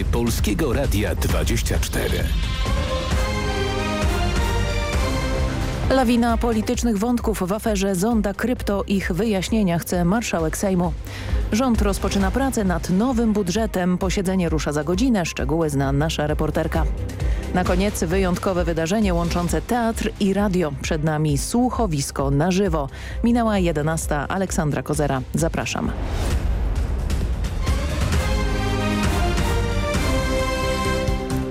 Informacje Polskiego Radia 24. Lawina politycznych wątków w aferze Zonda Krypto. Ich wyjaśnienia chce marszałek Sejmu. Rząd rozpoczyna pracę nad nowym budżetem. Posiedzenie rusza za godzinę. Szczegóły zna nasza reporterka. Na koniec wyjątkowe wydarzenie łączące teatr i radio. Przed nami słuchowisko na żywo. Minęła 11. Aleksandra Kozera. Zapraszam.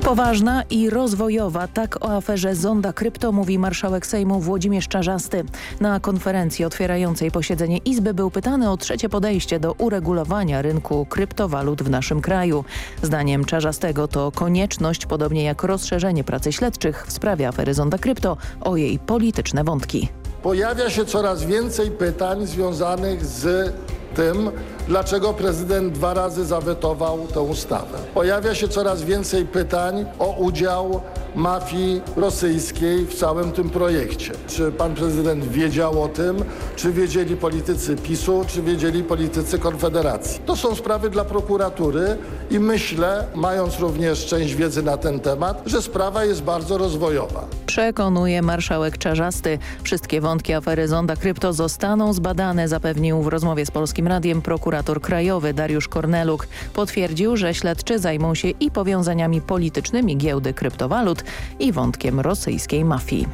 Poważna i rozwojowa, tak o aferze Zonda Krypto mówi marszałek Sejmu Włodzimierz Czarzasty. Na konferencji otwierającej posiedzenie Izby był pytany o trzecie podejście do uregulowania rynku kryptowalut w naszym kraju. Zdaniem Czarzastego to konieczność, podobnie jak rozszerzenie pracy śledczych w sprawie afery Zonda Krypto o jej polityczne wątki. Pojawia się coraz więcej pytań związanych z tym, dlaczego prezydent dwa razy zawetował tę ustawę. Pojawia się coraz więcej pytań o udział mafii rosyjskiej w całym tym projekcie. Czy pan prezydent wiedział o tym, czy wiedzieli politycy PiSu, czy wiedzieli politycy Konfederacji. To są sprawy dla prokuratury i myślę, mając również część wiedzy na ten temat, że sprawa jest bardzo rozwojowa. Przekonuje marszałek Czarzasty. Wszystkie wątki afery Zonda Krypto zostaną zbadane, zapewnił w rozmowie z Polskim Radiem prokurator krajowy Dariusz Korneluk. Potwierdził, że śledczy zajmą się i powiązaniami politycznymi giełdy kryptowalut i wątkiem rosyjskiej mafii.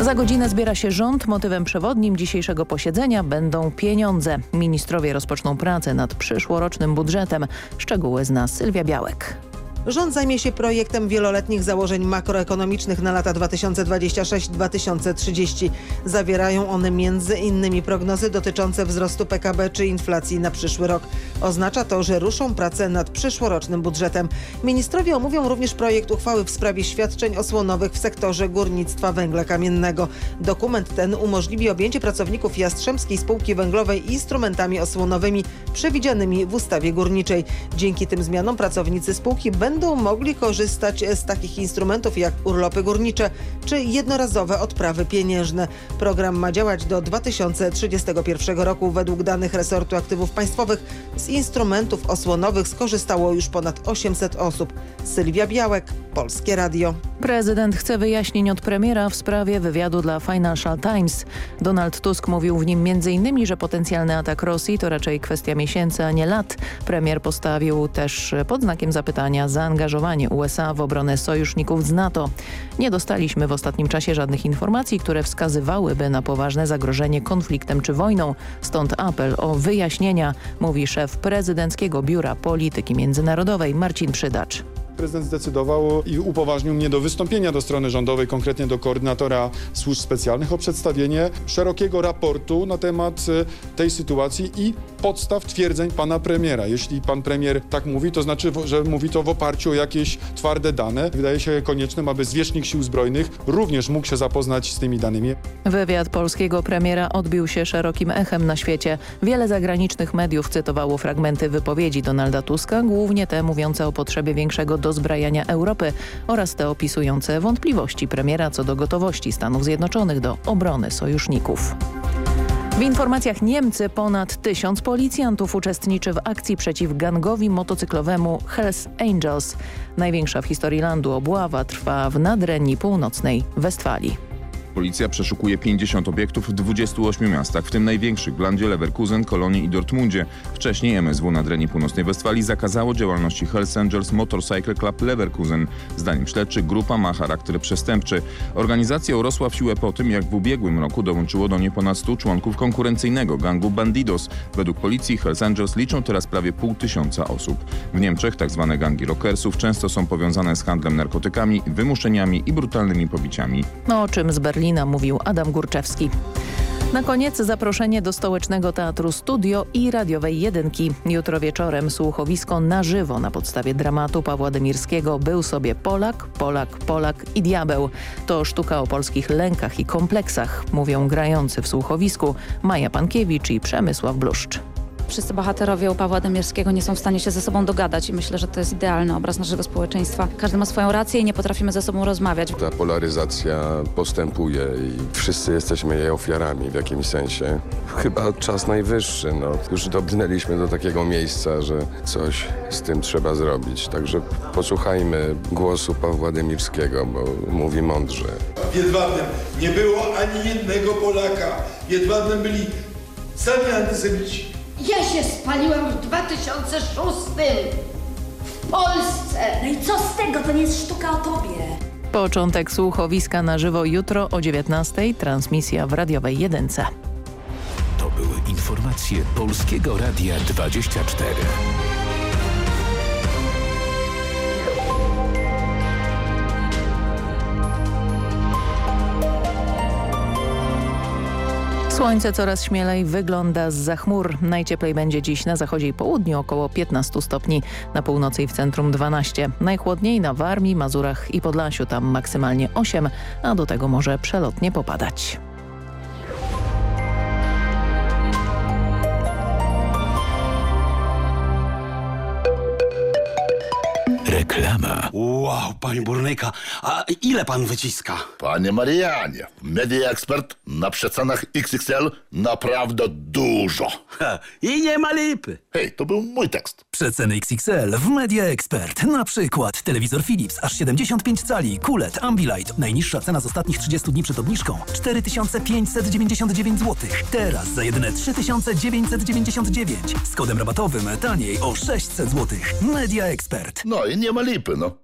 Za godzinę zbiera się rząd. Motywem przewodnim dzisiejszego posiedzenia będą pieniądze. Ministrowie rozpoczną pracę nad przyszłorocznym budżetem. Szczegóły zna Sylwia Białek. Rząd zajmie się projektem wieloletnich założeń makroekonomicznych na lata 2026-2030. Zawierają one między innymi prognozy dotyczące wzrostu PKB czy inflacji na przyszły rok. Oznacza to, że ruszą pracę nad przyszłorocznym budżetem. Ministrowie omówią również projekt uchwały w sprawie świadczeń osłonowych w sektorze górnictwa węgla kamiennego. Dokument ten umożliwi objęcie pracowników Jastrzębskiej Spółki Węglowej instrumentami osłonowymi przewidzianymi w ustawie górniczej. Dzięki tym zmianom pracownicy spółki będą mogli korzystać z takich instrumentów jak urlopy górnicze czy jednorazowe odprawy pieniężne. Program ma działać do 2031 roku. Według danych resortu aktywów państwowych z instrumentów osłonowych skorzystało już ponad 800 osób. Sylwia Białek, Polskie Radio. Prezydent chce wyjaśnień od premiera w sprawie wywiadu dla Financial Times. Donald Tusk mówił w nim m.in., że potencjalny atak Rosji to raczej kwestia miesięcy, a nie lat. Premier postawił też pod znakiem zapytania zaangażowanie USA w obronę sojuszników z NATO. Nie dostaliśmy w ostatnim czasie żadnych informacji, które wskazywałyby na poważne zagrożenie konfliktem czy wojną. Stąd apel o wyjaśnienia, mówi szef prezydenckiego Biura Polityki Międzynarodowej Marcin Przydacz. Prezydent zdecydował i upoważnił mnie do wystąpienia do strony rządowej, konkretnie do koordynatora służb specjalnych o przedstawienie szerokiego raportu na temat e, tej sytuacji i podstaw twierdzeń pana premiera. Jeśli pan premier tak mówi, to znaczy, że mówi to w oparciu o jakieś twarde dane. Wydaje się koniecznym, aby zwierzchnik sił zbrojnych również mógł się zapoznać z tymi danymi. Wywiad polskiego premiera odbił się szerokim echem na świecie. Wiele zagranicznych mediów cytowało fragmenty wypowiedzi Donalda Tuska, głównie te mówiące o potrzebie większego dozbrajania Europy oraz te opisujące wątpliwości premiera co do gotowości Stanów Zjednoczonych do obrony sojuszników. W informacjach Niemcy ponad tysiąc policjantów uczestniczy w akcji przeciw gangowi motocyklowemu Hells Angels. Największa w historii landu obława trwa w Nadrenii Północnej Westfalii. Policja przeszukuje 50 obiektów w 28 miastach, w tym największych w Landzie, Leverkusen, Kolonii i Dortmundzie. Wcześniej MSW na Dreni Północnej Westfalii zakazało działalności Hells Angels Motorcycle Club Leverkusen. Zdaniem śledczych grupa ma charakter przestępczy. Organizacja urosła w siłę po tym, jak w ubiegłym roku dołączyło do niej ponad 100 członków konkurencyjnego gangu Bandidos. Według policji Hells Angels liczą teraz prawie pół tysiąca osób. W Niemczech tzw. Tak gangi rockersów często są powiązane z handlem narkotykami, wymuszeniami i brutalnymi pobiciami. No, o czym z Berlina Berlina, mówił Adam Górczewski. Na koniec zaproszenie do Stołecznego Teatru Studio i Radiowej Jedynki. Jutro wieczorem słuchowisko na żywo na podstawie dramatu Pawła Demirskiego Był sobie Polak, Polak, Polak i Diabeł. To sztuka o polskich lękach i kompleksach, mówią grający w słuchowisku Maja Pankiewicz i Przemysław Bluszcz. Wszyscy bohaterowie u Pawła Demierskiego nie są w stanie się ze sobą dogadać i myślę, że to jest idealny obraz naszego społeczeństwa. Każdy ma swoją rację i nie potrafimy ze sobą rozmawiać. Ta polaryzacja postępuje i wszyscy jesteśmy jej ofiarami w jakimś sensie. Chyba czas najwyższy, no. Już dobrnęliśmy do takiego miejsca, że coś z tym trzeba zrobić. Także posłuchajmy głosu Pawła Demirskiego, bo mówi mądrze. W Jedwabnem nie było ani jednego Polaka. W Jedwabnem byli sami antysemici. Ja się spaliłem w 2006 w Polsce. No i co z tego? To nie jest sztuka o tobie. Początek słuchowiska na żywo jutro o 19:00. Transmisja w radiowej jedynce. To były informacje Polskiego Radia 24. Słońce coraz śmielej wygląda z za chmur. Najcieplej będzie dziś na zachodzie i południu około 15 stopni, na północy i w centrum 12. Najchłodniej na Warmii, Mazurach i Podlasiu, tam maksymalnie 8, a do tego może przelotnie popadać. Reklama. Wow, panie burnyka, a ile pan wyciska? Panie Marianie, Media Expert na przecenach XXL naprawdę dużo. Ha, I nie ma lipy. Hej, to był mój tekst. Przeceny XXL w Media Expert. Na przykład telewizor Philips aż 75 cali, kulet, Ambilight. Najniższa cena z ostatnich 30 dni przed obniżką 4599 zł. Teraz za jedyne 3999. Z kodem rabatowym taniej o 600 zł. Media Expert. No i nie ma lipy, no.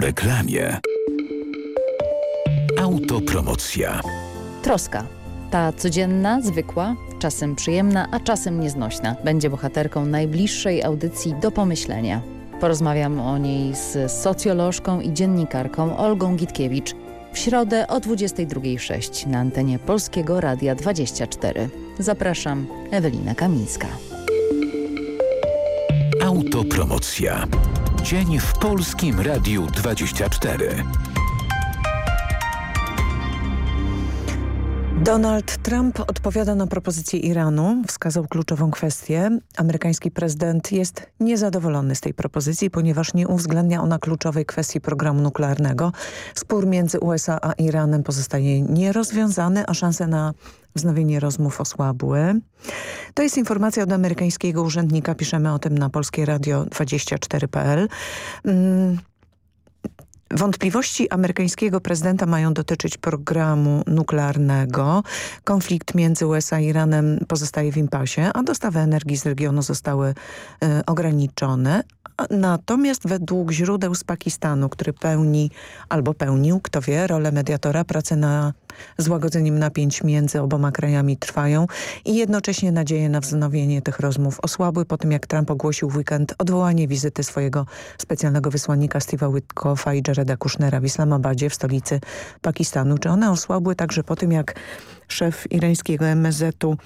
Po reklamie. Autopromocja. Troska. Ta codzienna, zwykła, czasem przyjemna, a czasem nieznośna. Będzie bohaterką najbliższej audycji do pomyślenia. Porozmawiam o niej z socjolożką i dziennikarką Olgą Gitkiewicz w środę o 22.06 na antenie Polskiego Radia 24. Zapraszam, Ewelina Kamińska. Autopromocja. Dzień w Polskim Radiu 24. Donald Trump odpowiada na propozycję Iranu, wskazał kluczową kwestię. Amerykański prezydent jest niezadowolony z tej propozycji, ponieważ nie uwzględnia ona kluczowej kwestii programu nuklearnego. Spór między USA a Iranem pozostaje nierozwiązany, a szanse na wznowienie rozmów osłabły. To jest informacja od amerykańskiego urzędnika. Piszemy o tym na Polskie Radio 24.pl. Wątpliwości amerykańskiego prezydenta mają dotyczyć programu nuklearnego. Konflikt między USA i Iranem pozostaje w impasie, a dostawy energii z regionu zostały y, ograniczone. Natomiast według źródeł z Pakistanu, który pełni albo pełnił, kto wie, rolę mediatora, prace na złagodzeniem napięć między oboma krajami trwają i jednocześnie nadzieje na wznowienie tych rozmów osłabły po tym, jak Trump ogłosił w weekend odwołanie wizyty swojego specjalnego wysłannika Steve'a Witkoffa i Jareda Kushnera w Islamabadzie w stolicy Pakistanu. Czy one osłabły także po tym, jak szef irańskiego MSZ-u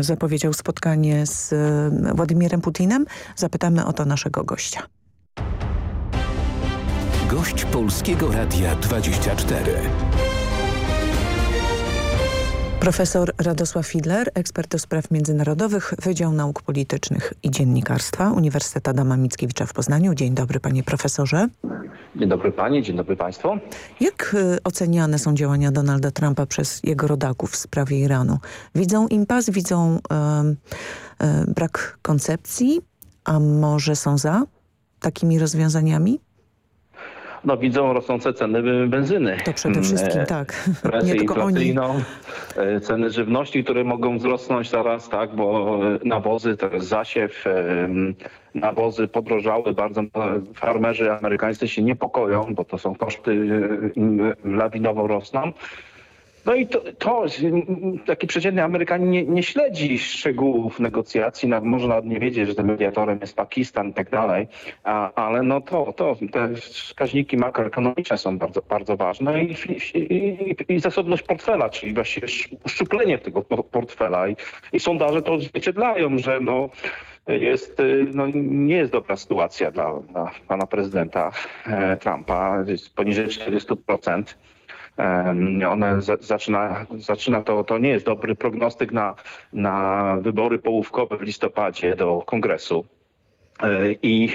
zapowiedział spotkanie z Władimirem Putinem? Zapytamy o to naszego gościa. Gość Polskiego Radia 24. Profesor Radosław Fidler, ekspert do spraw międzynarodowych, Wydział Nauk Politycznych i Dziennikarstwa Uniwersytetu Adama Mickiewicza w Poznaniu. Dzień dobry panie profesorze. Dzień dobry panie, dzień dobry państwu. Jak y, oceniane są działania Donalda Trumpa przez jego rodaków w sprawie Iranu? Widzą impas, widzą y, brak koncepcji, a może są za takimi rozwiązaniami? No widzą rosnące ceny benzyny. To przede wszystkim, tak. Presję inflacyjną, oni. Ceny żywności, które mogą wzrosnąć zaraz, tak, bo nawozy, teraz zasiew, nawozy podrożały bardzo. Farmerzy amerykańscy się niepokoją, bo to są koszty lawinowo rosną. No i to, to taki przeciętny Amerykanin nie, nie śledzi szczegółów negocjacji, na, może nawet nie wiedzieć, że tym mediatorem jest Pakistan i tak dalej, a, ale no to, to te wskaźniki makroekonomiczne są bardzo, bardzo ważne i, i, i, zasobność portfela, czyli właściwie uszczuplenie tego portfela i, i sondaże to odzwierciedlają, że no jest, no, nie jest dobra sytuacja dla, dla pana prezydenta e, Trumpa, jest poniżej 40%. One zaczyna, zaczyna to, to nie jest dobry prognostyk na, na wybory połówkowe w listopadzie do kongresu. E, I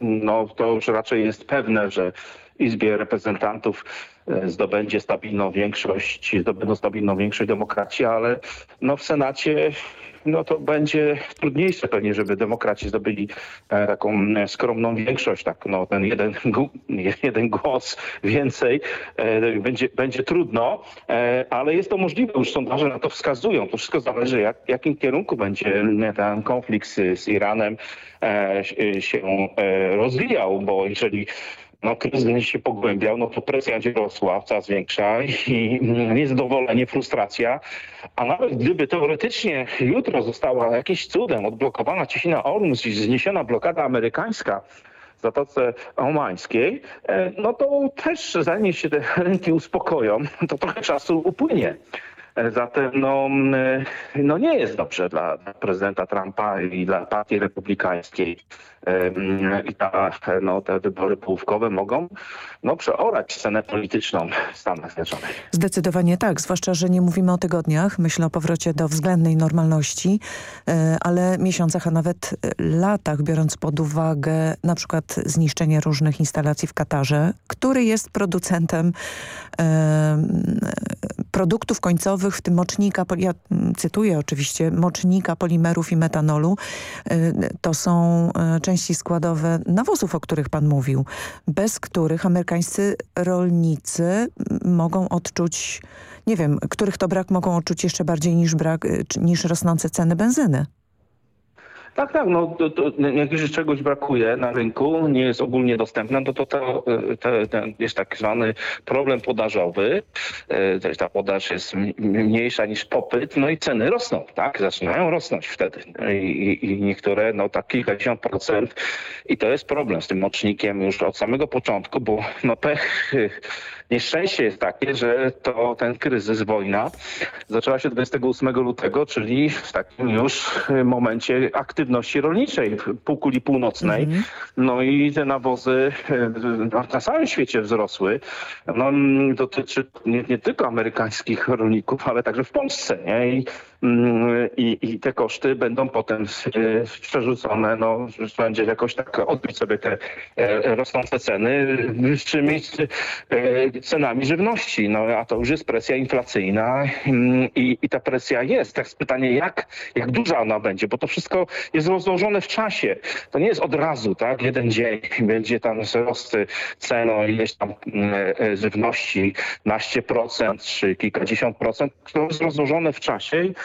no, to już raczej jest pewne, że Izbie Reprezentantów e, zdobędzie stabilną większość, zdobędą stabilną większość demokracji, ale no w Senacie no to będzie trudniejsze pewnie, żeby demokraci zdobyli e, taką e, skromną większość, tak, no, ten jeden, jeden głos więcej. E, będzie, będzie trudno, ale jest to możliwe, już sondaże na to wskazują. To wszystko zależy, jak, jakim kierunku będzie ten konflikt z, z Iranem się rozwijał, bo jeżeli no, kryzys się pogłębiał, no to presja będzie rosła, coraz większa i niezadowolenie, frustracja. A nawet gdyby teoretycznie jutro została jakimś cudem odblokowana Ciesina Ormus i zniesiona blokada amerykańska, Zatoce Omańskiej, e, no to też zanim się te rynki uspokoją, to trochę czasu upłynie. E, zatem no, no nie jest dobrze dla prezydenta Trumpa i dla partii republikańskiej i ta, no, te wybory połówkowe mogą no, przeorać scenę polityczną Stanów Zjednoczonych. Zdecydowanie tak, zwłaszcza, że nie mówimy o tygodniach, myślę o powrocie do względnej normalności, e, ale miesiącach, a nawet latach, biorąc pod uwagę na przykład zniszczenie różnych instalacji w Katarze, który jest producentem e, produktów końcowych, w tym mocznika, ja cytuję oczywiście, mocznika, polimerów i metanolu. E, to są często części składowe nawozów, o których pan mówił, bez których amerykańscy rolnicy mogą odczuć, nie wiem, których to brak mogą odczuć jeszcze bardziej niż brak, y, niż rosnące ceny benzyny. Tak, tak, no to, to, jak już czegoś brakuje na rynku, nie jest ogólnie dostępne, no to, to, to, to jest tak zwany problem podażowy. E, ta podaż jest mniejsza niż popyt, no i ceny rosną, tak? Zaczynają rosnąć wtedy. I, i niektóre, no tak kilkadziesiąt procent. I to jest problem z tym mocznikiem już od samego początku, bo no pech Nieszczęście jest takie, że to ten kryzys, wojna zaczęła się 28 lutego, czyli w takim już momencie aktywności rolniczej w półkuli północnej. Mm -hmm. No i te nawozy e, na całym świecie wzrosły. No, dotyczy nie, nie tylko amerykańskich rolników, ale także w Polsce. Nie? I i, i te koszty będą potem e, przerzucone, no, będzie jakoś tak odbić sobie te e, rosnące ceny wyższymi e, cenami żywności. No, a to już jest presja inflacyjna mm, i, i ta presja jest. Tak jest pytanie, jak, jak duża ona będzie, bo to wszystko jest rozłożone w czasie. To nie jest od razu, tak? Jeden dzień będzie tam wzrost cen o ileś tam żywności, naście procent czy kilkadziesiąt procent. To jest rozłożone w czasie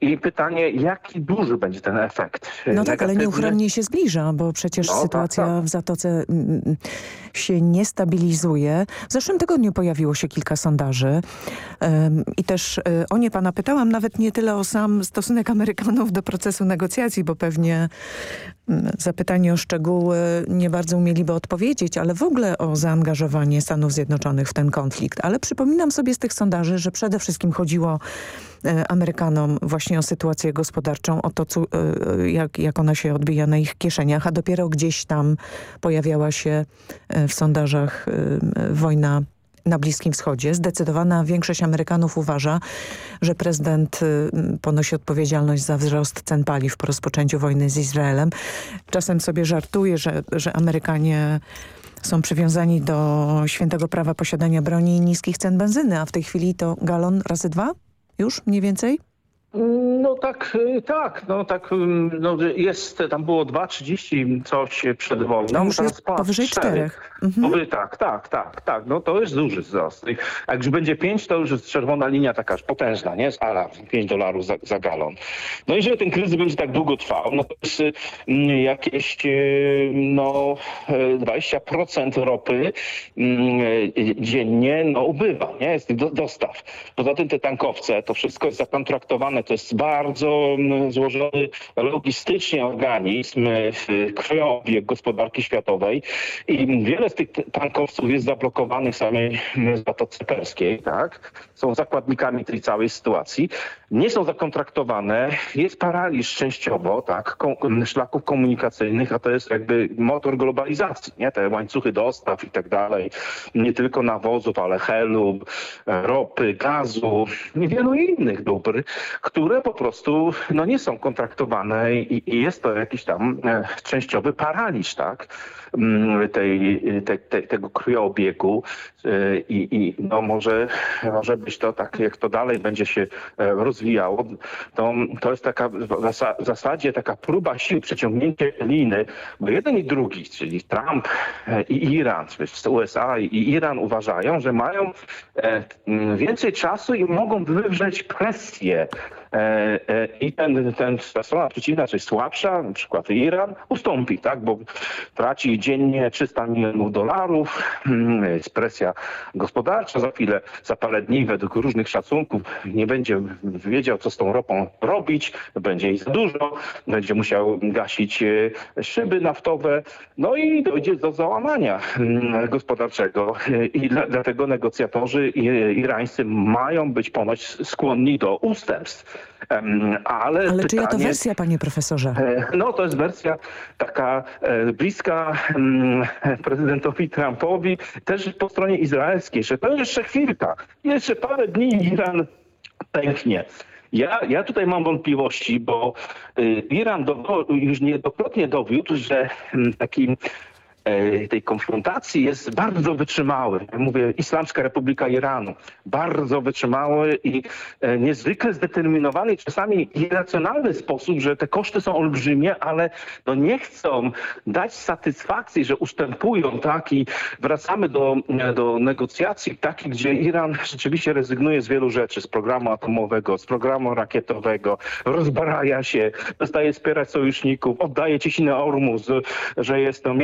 i pytanie, jaki duży będzie ten efekt? No tak, ale nieuchronnie się zbliża, bo przecież no, tak, sytuacja tak, tak. w Zatoce mm, mm, się nie stabilizuje. W zeszłym tygodniu pojawiło się kilka sondaży um, i też um, o nie pana pytałam, nawet nie tyle o sam stosunek Amerykanów do procesu negocjacji, bo pewnie um, zapytanie o szczegóły nie bardzo umieliby odpowiedzieć, ale w ogóle o zaangażowanie Stanów Zjednoczonych w ten konflikt. Ale przypominam sobie z tych sondaży, że przede wszystkim chodziło E, Amerykanom właśnie o sytuację gospodarczą, o to, co, e, jak, jak ona się odbija na ich kieszeniach, a dopiero gdzieś tam pojawiała się e, w sondażach wojna na Bliskim Wschodzie. Zdecydowana większość Amerykanów uważa, że prezydent ponosi odpowiedzialność za wzrost cen paliw po rozpoczęciu wojny z Izraelem. Czasem sobie żartuje, że, że Amerykanie są przywiązani do świętego prawa posiadania broni i niskich cen benzyny, a w tej chwili to galon razy dwa? Już mniej więcej? No tak, y, tak, no tak, ym, no jest, tam było 2,30 coś przed wojną. Już teraz jest powyżej cztery. czterech. Mhm. Powy- tak, tak, tak, tak, no to jest duży wzrost. Jak już będzie 5, to już jest czerwona linia taka potężna, nie? Z alarm, 5 dolarów za, za galon. No jeżeli ten kryzys będzie tak długo trwał, no to jest y, mm, jakieś y, no y, 20% ropy mm, y, dziennie no ubywa, nie? Jest tych do, dostaw. Poza tym te tankowce, to wszystko jest zakontraktowane, to jest bardzo mm, złożony logistycznie organizm, y, krwiobieg gospodarki światowej i wiele z tych tankowców jest zablokowanych w samej mm, Zatoce Perskiej, tak? Są zakładnikami tej całej sytuacji. Nie są zakontraktowane, jest paraliż częściowo, tak? Szlaków komunikacyjnych, a to jest jakby motor globalizacji, nie? Te łańcuchy dostaw i tak dalej. Nie tylko nawozów, ale helu, ropy, gazu i wielu innych dóbr, które po prostu no, nie są kontraktowane i, i jest to jakiś tam e, częściowy paraliż, tak? Mm, tej, te, te, tego krwiobiegu e, i, i no może, może być to tak, jak to dalej będzie się e, rozwijało, to, to jest taka w zasa- w zasadzie taka próba sił przeciągnięcia liny, bo jeden i drugi, czyli Trump e, i Iran, czy USA i Iran uważają, że mają e, więcej czasu i mogą wywrzeć presję I ten, ten, ta strona przeciwna, czyli słabsza, na przykład Iran, ustąpi, tak, bo traci dziennie 300 milionów dolarów, mm, jest presja gospodarcza, za chwilę, za parę dni. Według różnych szacunków nie będzie wiedział, co z tą ropą robić, będzie jej za dużo, będzie musiał gasić e, szyby naftowe, no i dojdzie do załamania mm, gospodarczego. E, i dla, dlatego negocjatorzy irańscy mają być ponoć skłonni do ustępstw. Ale, Ale czyja to wersja, panie profesorze? E, No to jest wersja taka e, bliska prezydentowi Trumpowi, też po stronie izraelskiej, że to jeszcze chwilka, jeszcze parę dni Iran pęknie. Ja, ja tutaj mam wątpliwości, bo y, Iran do, już niejednokrotnie dowiódł, że taki tej konfrontacji jest bardzo wytrzymały. Mówię Islamska Republika Iranu. Bardzo wytrzymały i e, niezwykle zdeterminowany czasami irracjonalny sposób, że te koszty są olbrzymie, ale no nie chcą dać satysfakcji, że ustępują, tak? I wracamy do, do negocjacji takich, gdzie Iran rzeczywiście rezygnuje z wielu rzeczy, z programu atomowego, z programu rakietowego, rozbaraja się, przestaje wspierać sojuszników, oddaje Cieśninę Ormus, że jest to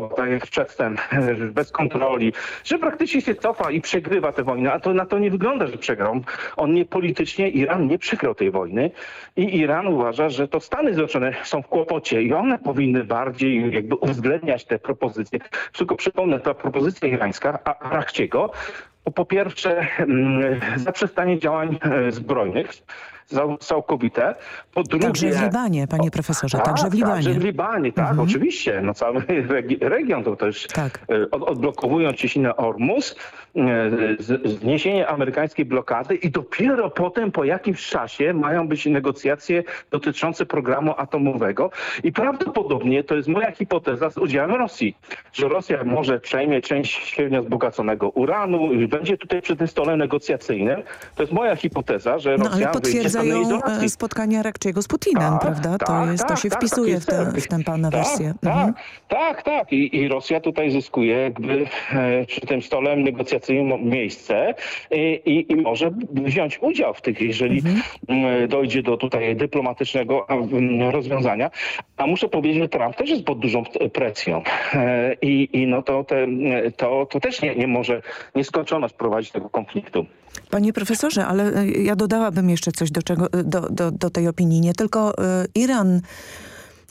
międzynarodowa, tak jak przedtem, bez kontroli, że praktycznie się cofa i przegrywa tę wojnę, a to na to nie wygląda, że przegrał. On nie politycznie, Iran nie przegrał tej wojny i Iran uważa, że to Stany Zjednoczone są w kłopocie i one powinny bardziej jakby uwzględniać te propozycje. Tylko przypomnę, ta propozycja irańska, a Arachciego, to po pierwsze mm, zaprzestanie działań e, zbrojnych, całkowite. Po drugie... Także w Libanie, panie profesorze, Tak, także w Libanie. Także w Libanie, tak, Mhm. oczywiście. No cały regi region to też Tak. e, od, odblokowując Cieśninę Ormus, e, zniesienie amerykańskiej blokady i dopiero potem po jakimś czasie mają być negocjacje dotyczące programu atomowego i prawdopodobnie to jest moja hipoteza z udziałem Rosji, że Rosja może przejmie część średnio wzbogaconego uranu i będzie tutaj przy tym stole negocjacyjnym. To jest moja hipoteza, że No Rosja ale wyjdzie izolacji. e, spotkania Rakciego z Putinem, Tak, prawda? To, tak, jest, to tak, się tak, wpisuje tak w, tę, jest. w tę pana Tak, wersję. Tak, Mhm. tak, tak. I, I Rosja tutaj zyskuje jakby e, przy tym stole negocjacyjnym miejsce i, i, i może wziąć udział w tych, jeżeli Mhm. dojdzie do tutaj dyplomatycznego rozwiązania. A muszę powiedzieć, że Trump też jest pod dużą presją. E, I, i no to, te, to, to też nie, nie może nieskończoność prowadzić tego konfliktu. Panie profesorze, ale e, ja dodałabym jeszcze coś do, czego, e, do, do, do tej opinii. Nie tylko e, Iran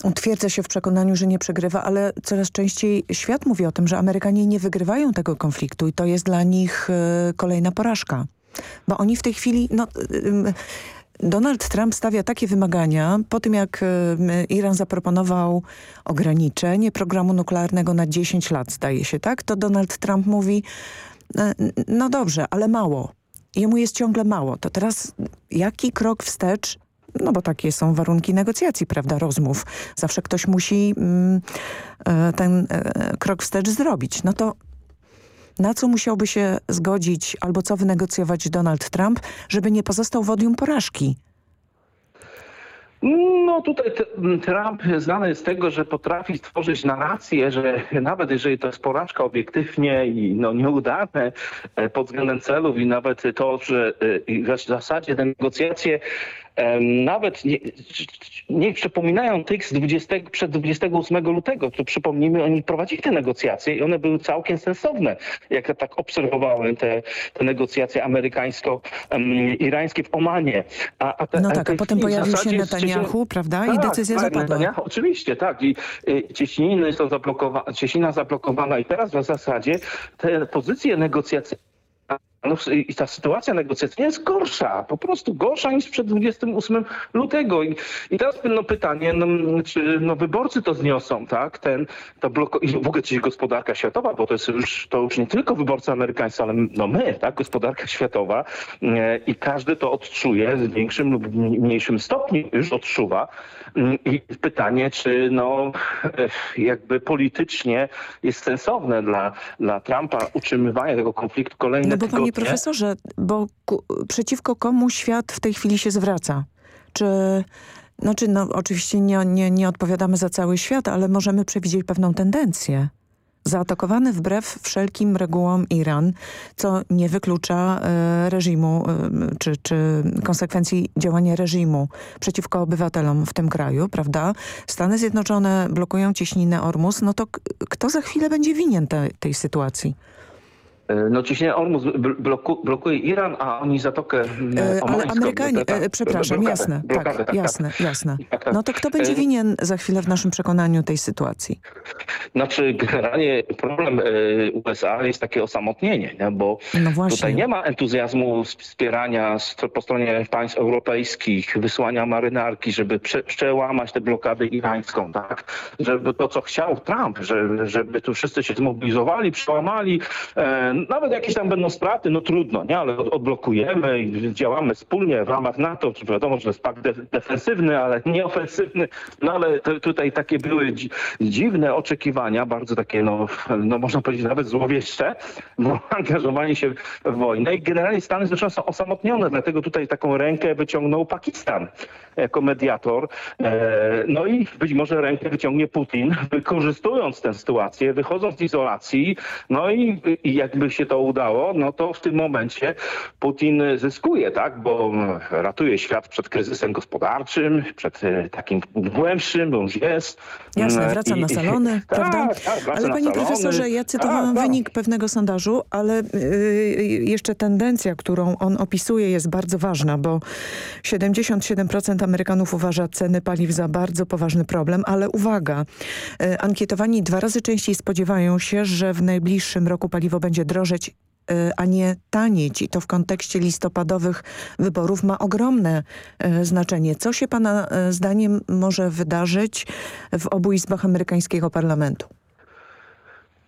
utwierdza się w przekonaniu, że nie przegrywa, ale coraz częściej świat mówi o tym, że Amerykanie nie wygrywają tego konfliktu i to jest dla nich kolejna porażka. Bo oni w tej chwili... No, Donald Trump stawia takie wymagania po tym, jak Iran zaproponował ograniczenie programu nuklearnego na 10 lat, zdaje się, tak? To Donald Trump mówi, no dobrze, ale mało. Jemu jest ciągle mało. To teraz jaki krok wstecz no bo takie są warunki negocjacji, prawda, rozmów. Zawsze ktoś musi mm, e, ten e, krok wstecz zrobić. No to na co musiałby się zgodzić albo co wynegocjować Donald Trump, żeby nie pozostał w odium porażki? No tutaj Trump znany jest z tego, że potrafi stworzyć narrację, że nawet jeżeli to jest porażka obiektywnie i no, nieudane e, pod względem celów i nawet to, że e, w zasadzie te negocjacje nawet nie, nie przypominają tych z 20, przed 28 lutego. To przypomnijmy, oni prowadzili te negocjacje i one były całkiem sensowne. Jak ja tak obserwowałem te, te negocjacje amerykańsko-irańskie w Omanie. A, a te, no tak, a, potem pojawił się Netanyahu, prawda? I tak, decyzja tak, zapadła. Netanyahu, oczywiście, tak. I y, Cieśniny są zablokowane, Cieśnina zablokowana i teraz w zasadzie te pozycje negocjacyjne no, I ta sytuacja negocjacyjna jest gorsza, po prostu gorsza niż przed 28 lutego. I, i teraz no, pytanie, no, czy no, wyborcy to zniosą, tak? Ten, to bloko... I w ogóle czy gospodarka światowa, bo to jest już, to już nie tylko wyborcy amerykańscy, ale no my, tak? Gospodarka światowa e, i każdy to odczuje w większym lub mniejszym stopniu już odczuwa. I pytanie, czy no, jakby politycznie jest sensowne dla, dla Trumpa utrzymywanie tego konfliktu kolejne no bo tygodnie profesorze, bo ku, przeciwko komu świat w tej chwili się zwraca? Czy... Znaczy, no, oczywiście nie, nie, nie odpowiadamy za cały świat, ale możemy przewidzieć pewną tendencję. Zaatakowany wbrew wszelkim regułom Iran, co nie wyklucza e, reżimu e, czy, czy konsekwencji działania reżimu przeciwko obywatelom w tym kraju, prawda? Stany Zjednoczone blokują cieśninę Ormus, no to kto za chwilę będzie winien te, tej sytuacji? E, no ciśnienie Ormus bloku, blokuje Iran, a oni Zatokę e, Ale Amerykanie, tak, przepraszam, blokadę, jasne, blokadę, tak, tak, jasne, tak. jasne. Tak, tak. No to kto będzie winien za chwilę w naszym przekonaniu tej sytuacji? Znaczy generalnie problem USA jest takie osamotnienie, nie? bo no tutaj nie ma entuzjazmu wspierania po stronie państw europejskich, wysłania marynarki, żeby prze, przełamać tę blokadę irańską, tak? Żeby to, co chciał Trump, żeby, żeby tu wszyscy się zmobilizowali, przełamali, e, nawet jakieś tam będą straty, no trudno, nie? ale odblokujemy i działamy wspólnie w ramach NATO, czy wiadomo, że jest pakt defensywny, ale nieofensywny, no ale tutaj takie były dziwne oczekiwania, bardzo takie, no, no można powiedzieć nawet złowieszcze, bo angażowanie się w wojnę i generalnie Stany Zjednoczone są osamotnione, dlatego tutaj taką rękę wyciągnął Pakistan jako mediator, e, no i być może rękę wyciągnie Putin, wykorzystując tę sytuację, wychodząc z izolacji, no i jakby gdyby się to udało, no to w tym momencie Putin zyskuje, tak? Bo ratuje świat przed kryzysem gospodarczym, przed e, takim głębszym, bo już jest. Jasne, mm, wraca I, na salony, tak, prawda? Tak, ale panie profesorze, ja cytowałam tak, tak. wynik pewnego sondażu, ale yy, jeszcze tendencja, którą on opisuje jest bardzo ważna, bo 77% Amerykanów uważa ceny paliw za bardzo poważny problem, ale uwaga, ankietowani dwa razy częściej spodziewają się, że w najbliższym roku paliwo będzie drożeć y, a nie tanieć i to w kontekście listopadowych wyborów ma ogromne y, znaczenie. Co się Pana y, zdaniem może wydarzyć w obu izbach amerykańskiego parlamentu?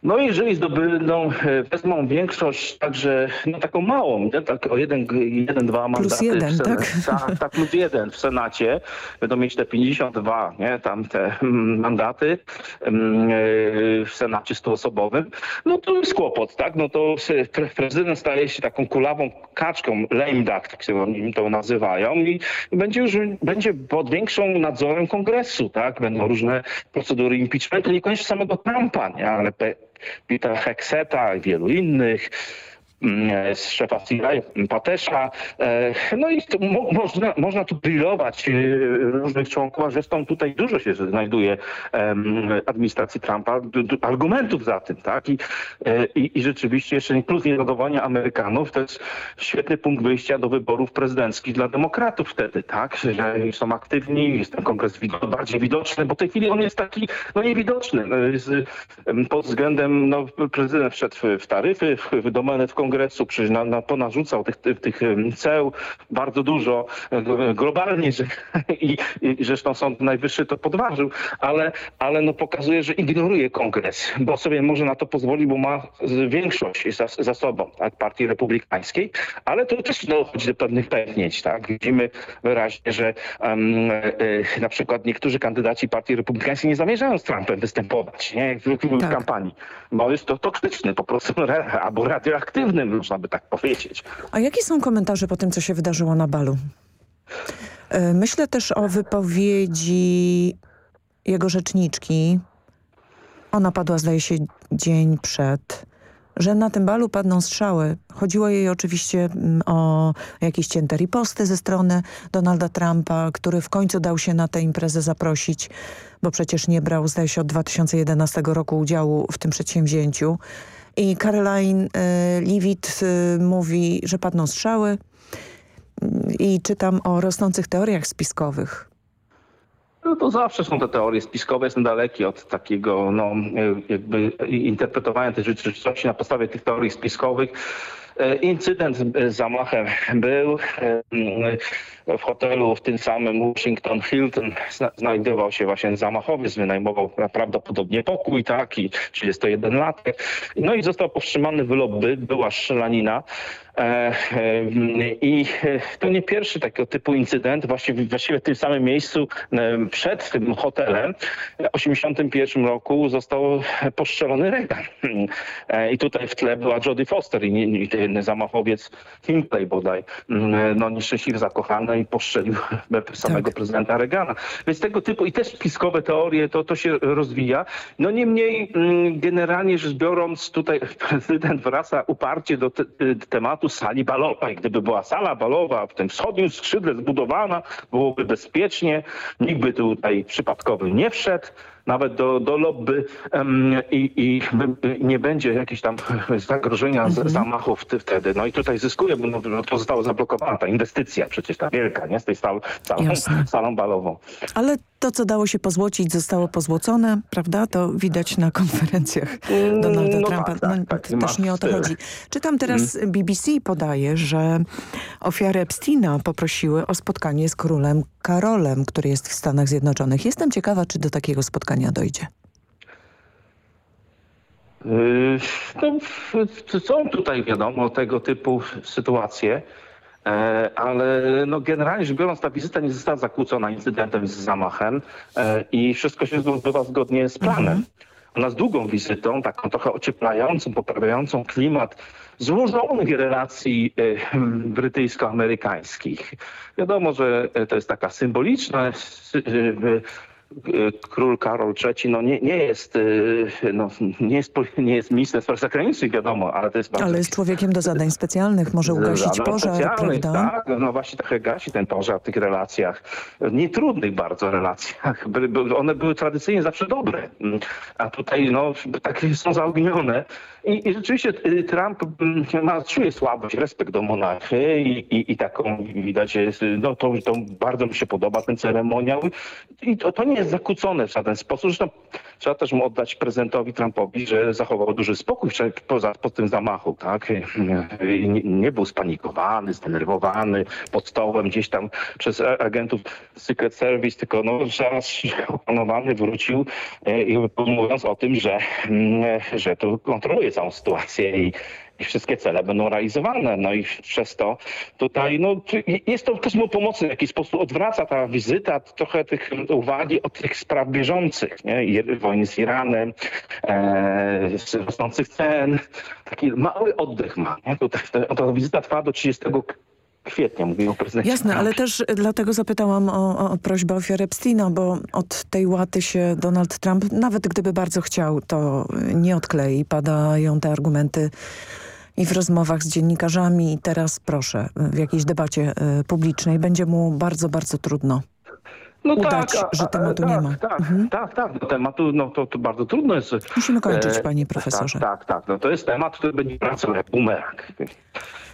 No jeżeli zdobędą, e, wezmą większość także no taką małą, nie? tak o jeden, jeden dwa mandaty. Plus jeden, tak? tak? Tak, plus jeden w Senacie. Będą mieć te 52, nie? Tam te mm, mandaty mm, e, w Senacie stuosobowym. No to jest kłopot, tak? No to prezydent staje się taką kulawą kaczką, lame duck, tak się oni to nazywają i będzie już będzie pod większą nadzorem kongresu, tak? Będą różne procedury impeachmentu, niekoniecznie samego Trumpa, nie? Ale Peter Hexeta i wielu innych szefa CIA, Patesza. E, no i mo, można, można tu brillować e, różnych członków, a zresztą tutaj dużo się znajduje administracji Trumpa, argumentów za tym, tak? I, e, i, i rzeczywiście jeszcze plus nielogowanie Amerykanów to jest świetny punkt wyjścia do wyborów prezydenckich dla demokratów wtedy, tak? Że są aktywni, jest ten kongres bardziej widoczny, bo w tej chwili on jest taki, no niewidoczny. Pod względem, no prezydent wszedł w taryfy, w domenę w kongresie, kongresu, przecież na, na, ponarzucał tych, tych, tych ceł bardzo dużo globalnie że, i, i zresztą Sąd Najwyższy to podważył, ale, ale no pokazuje, że ignoruje kongres, bo sobie może na to pozwoli, bo ma większość za, za sobą tak, partii republikańskiej, ale to też dochodzi do pewnych pewnieć. Tak? Widzimy wyraźnie, że um, e, na przykład niektórzy kandydaci partii republikańskiej nie zamierzają z Trumpem występować nie? w, w tak. kampanii, bo jest to toksyczny po prostu albo radioaktywny można by tak powiedzieć. A jakie są komentarze po tym, co się wydarzyło na balu? E, myślę też o wypowiedzi jego rzeczniczki. Ona padła, zdaje się, dzień przed że na tym balu padną strzały. Chodziło jej oczywiście mm, o jakieś cięte riposty ze strony Donalda Trumpa, który w końcu dał się na tę imprezę zaprosić, bo przecież nie brał, zdaje się, od 2011 roku udziału w tym przedsięwzięciu. I Caroline y, Leavitt y, mówi, że padną strzały i czytam o rosnących teoriach spiskowych. No to zawsze są te teorie spiskowe, jestem daleki od takiego no, jakby interpretowania tej rzeczywistości na podstawie tych teorii spiskowych. E, incydent z zamachem był w hotelu w tym samym Washington Hilton znajdował się właśnie zamachowiec, wynajmował prawdopodobnie pokój, tak, i 31 lat. No i został powstrzymany w była strzelanina. E, e, I to nie pierwszy takiego typu incydent, właściwie, właściwie w tym samym miejscu przed tym hotelem w 1981 roku został postrzelony Reagan. I tutaj w tle była Jodie Foster i, i ten zamachowiec Hinckley bodaj, no nieszczęśliwie zakochany i postrzelił samego tak. prezydenta Reagana. Więc tego typu i też spiskowe teorie to, to się rozwija. No niemniej generalnie rzecz biorąc tutaj prezydent wraca uparcie do te, tematu sali balowej. Gdyby była sala balowa w tym wschodnim skrzydle zbudowana, byłoby bezpiecznie, nikt by tutaj przypadkowy nie wszedł nawet do, do lobby i, i, nie będzie jakiegoś tam zagrożenia mhm. zamachów wtedy. No i tutaj zyskuje, bo no, to została zablokowana ta inwestycja przecież ta wielka, nie? Z tej sal, salą, salą balową. Ale to, co dało się pozłocić, zostało pozłocone, prawda? To widać na konferencjach mm, Donalda no Trumpa. Tak, tak, no, tak, też nie o to chodzi. Czytam teraz mm. BBC podaje, że ofiary Epsteina poprosiły o spotkanie z królem Karolem, który jest w Stanach Zjednoczonych. Jestem ciekawa, czy do takiego spotkania dojdzie. Yy, no, są tutaj wiadomo tego typu sytuacje. E, ale no generalnie rzecz biorąc ta wizyta nie została zakłócona incydentem z zamachem e, i wszystko się odbywa zgodnie z planem. Mhm. Ona z długą wizytą, taką trochę ocieplającą, poprawiającą klimat złożonych relacji e, brytyjsko-amerykańskich. Wiadomo, że to jest taka symboliczna król Karol III no nie, nie jest, y, no, nie jest, nie jest ministrem spraw zagranicznych, wiadomo, ale to jest bardzo... Ale jest człowiekiem do zadań specjalnych, może ugasić pożar, prawda? Tak, no właśnie trochę gasi ten pożar w tych relacjach, nietrudnych bardzo relacjach. One były tradycyjnie zawsze dobre, a tutaj no, takie są zaognione. I, I, rzeczywiście y, Trump mm, ma, czuje słabość, respekt do monarchii i, i, i taką widać, no to, to bardzo mi się podoba ten ceremoniał. I to, to nie jest zakłócone w żaden sposób. Zresztą trzeba też mu oddać prezydentowi Trumpowi, że zachował duży spokój poza, po tym zamachu. Tak? Nie, nie był spanikowany, zdenerwowany pod stołem gdzieś tam przez agentów Secret Service, tylko no, zaraz opanowany wrócił e, i mówiąc o tym, że, mm, że to kontroluje całą sytuację i i wszystkie cele będą realizowane. No i przez to tutaj, no jest to też mu pomocny w jakiś sposób odwraca ta wizyta trochę tych uwagi od tych spraw bieżących, nie? wojny z Iranem, e, rosnących cen. Taki mały oddech ma. Nie? Tutaj ta, ta wizyta trwa do 30 kwietnia, mówił o prezydencie. Jasne, ale też dlatego zapytałam o, o prośbę ofiar Epsteina, bo od tej łaty się Donald Trump, nawet gdyby bardzo chciał, to nie odklei. Padają te argumenty i w rozmowach z dziennikarzami i teraz proszę, w jakiejś debacie y, publicznej będzie mu bardzo, bardzo trudno no udać, tak, że tematu tak, nie ma. Tak, mhm. tak, tak. No, tematu no, to, to bardzo trudno jest. Musimy kończyć, e, panie profesorze. Tak, tak, tak. No, to jest temat, który będzie pracował jak bumerang.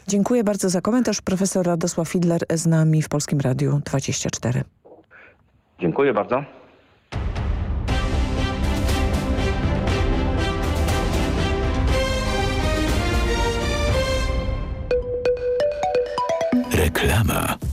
Dziękuję bardzo za komentarz. Profesor Radosław Fidler z nami w Polskim Radiu 24. Dziękuję bardzo. Reklama.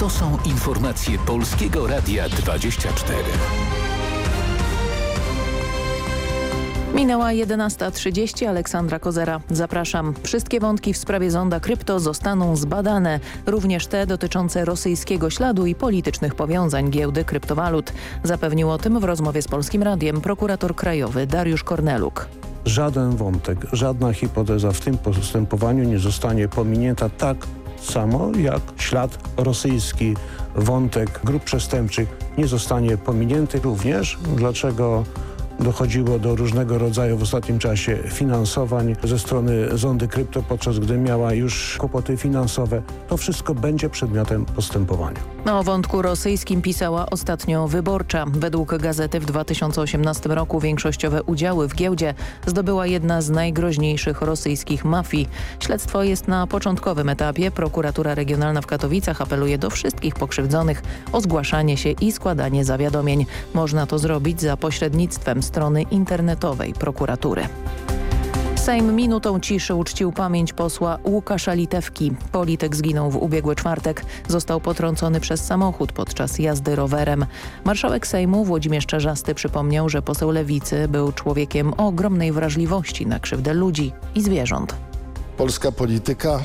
To są informacje Polskiego Radia 24. Minęła 11.30. Aleksandra Kozera. Zapraszam. Wszystkie wątki w sprawie zonda krypto zostaną zbadane. Również te dotyczące rosyjskiego śladu i politycznych powiązań giełdy kryptowalut. Zapewnił o tym w rozmowie z Polskim Radiem prokurator krajowy Dariusz Korneluk. Żaden wątek, żadna hipoteza w tym postępowaniu nie zostanie pominięta tak samo jak ślad rosyjski, wątek grup przestępczych nie zostanie pominięty również. Dlaczego dochodziło do różnego rodzaju w ostatnim czasie finansowań ze strony zondy krypto, podczas gdy miała już kłopoty finansowe. To wszystko będzie przedmiotem postępowania. O wątku rosyjskim pisała ostatnio Wyborcza. Według gazety w 2018 roku większościowe udziały w giełdzie zdobyła jedna z najgroźniejszych rosyjskich mafii. Śledztwo jest na początkowym etapie. Prokuratura Regionalna w Katowicach apeluje do wszystkich pokrzywdzonych o zgłaszanie się i składanie zawiadomień. Można to zrobić za pośrednictwem strony internetowej prokuratury. Sejm minutą ciszy uczcił pamięć posła Łukasza Litewki. Polityk zginął w ubiegły czwartek. Został potrącony przez samochód podczas jazdy rowerem. Marszałek Sejmu Włodzimierz Czarzasty przypomniał, że poseł Lewicy był człowiekiem o ogromnej wrażliwości na krzywdę ludzi i zwierząt. Polska polityka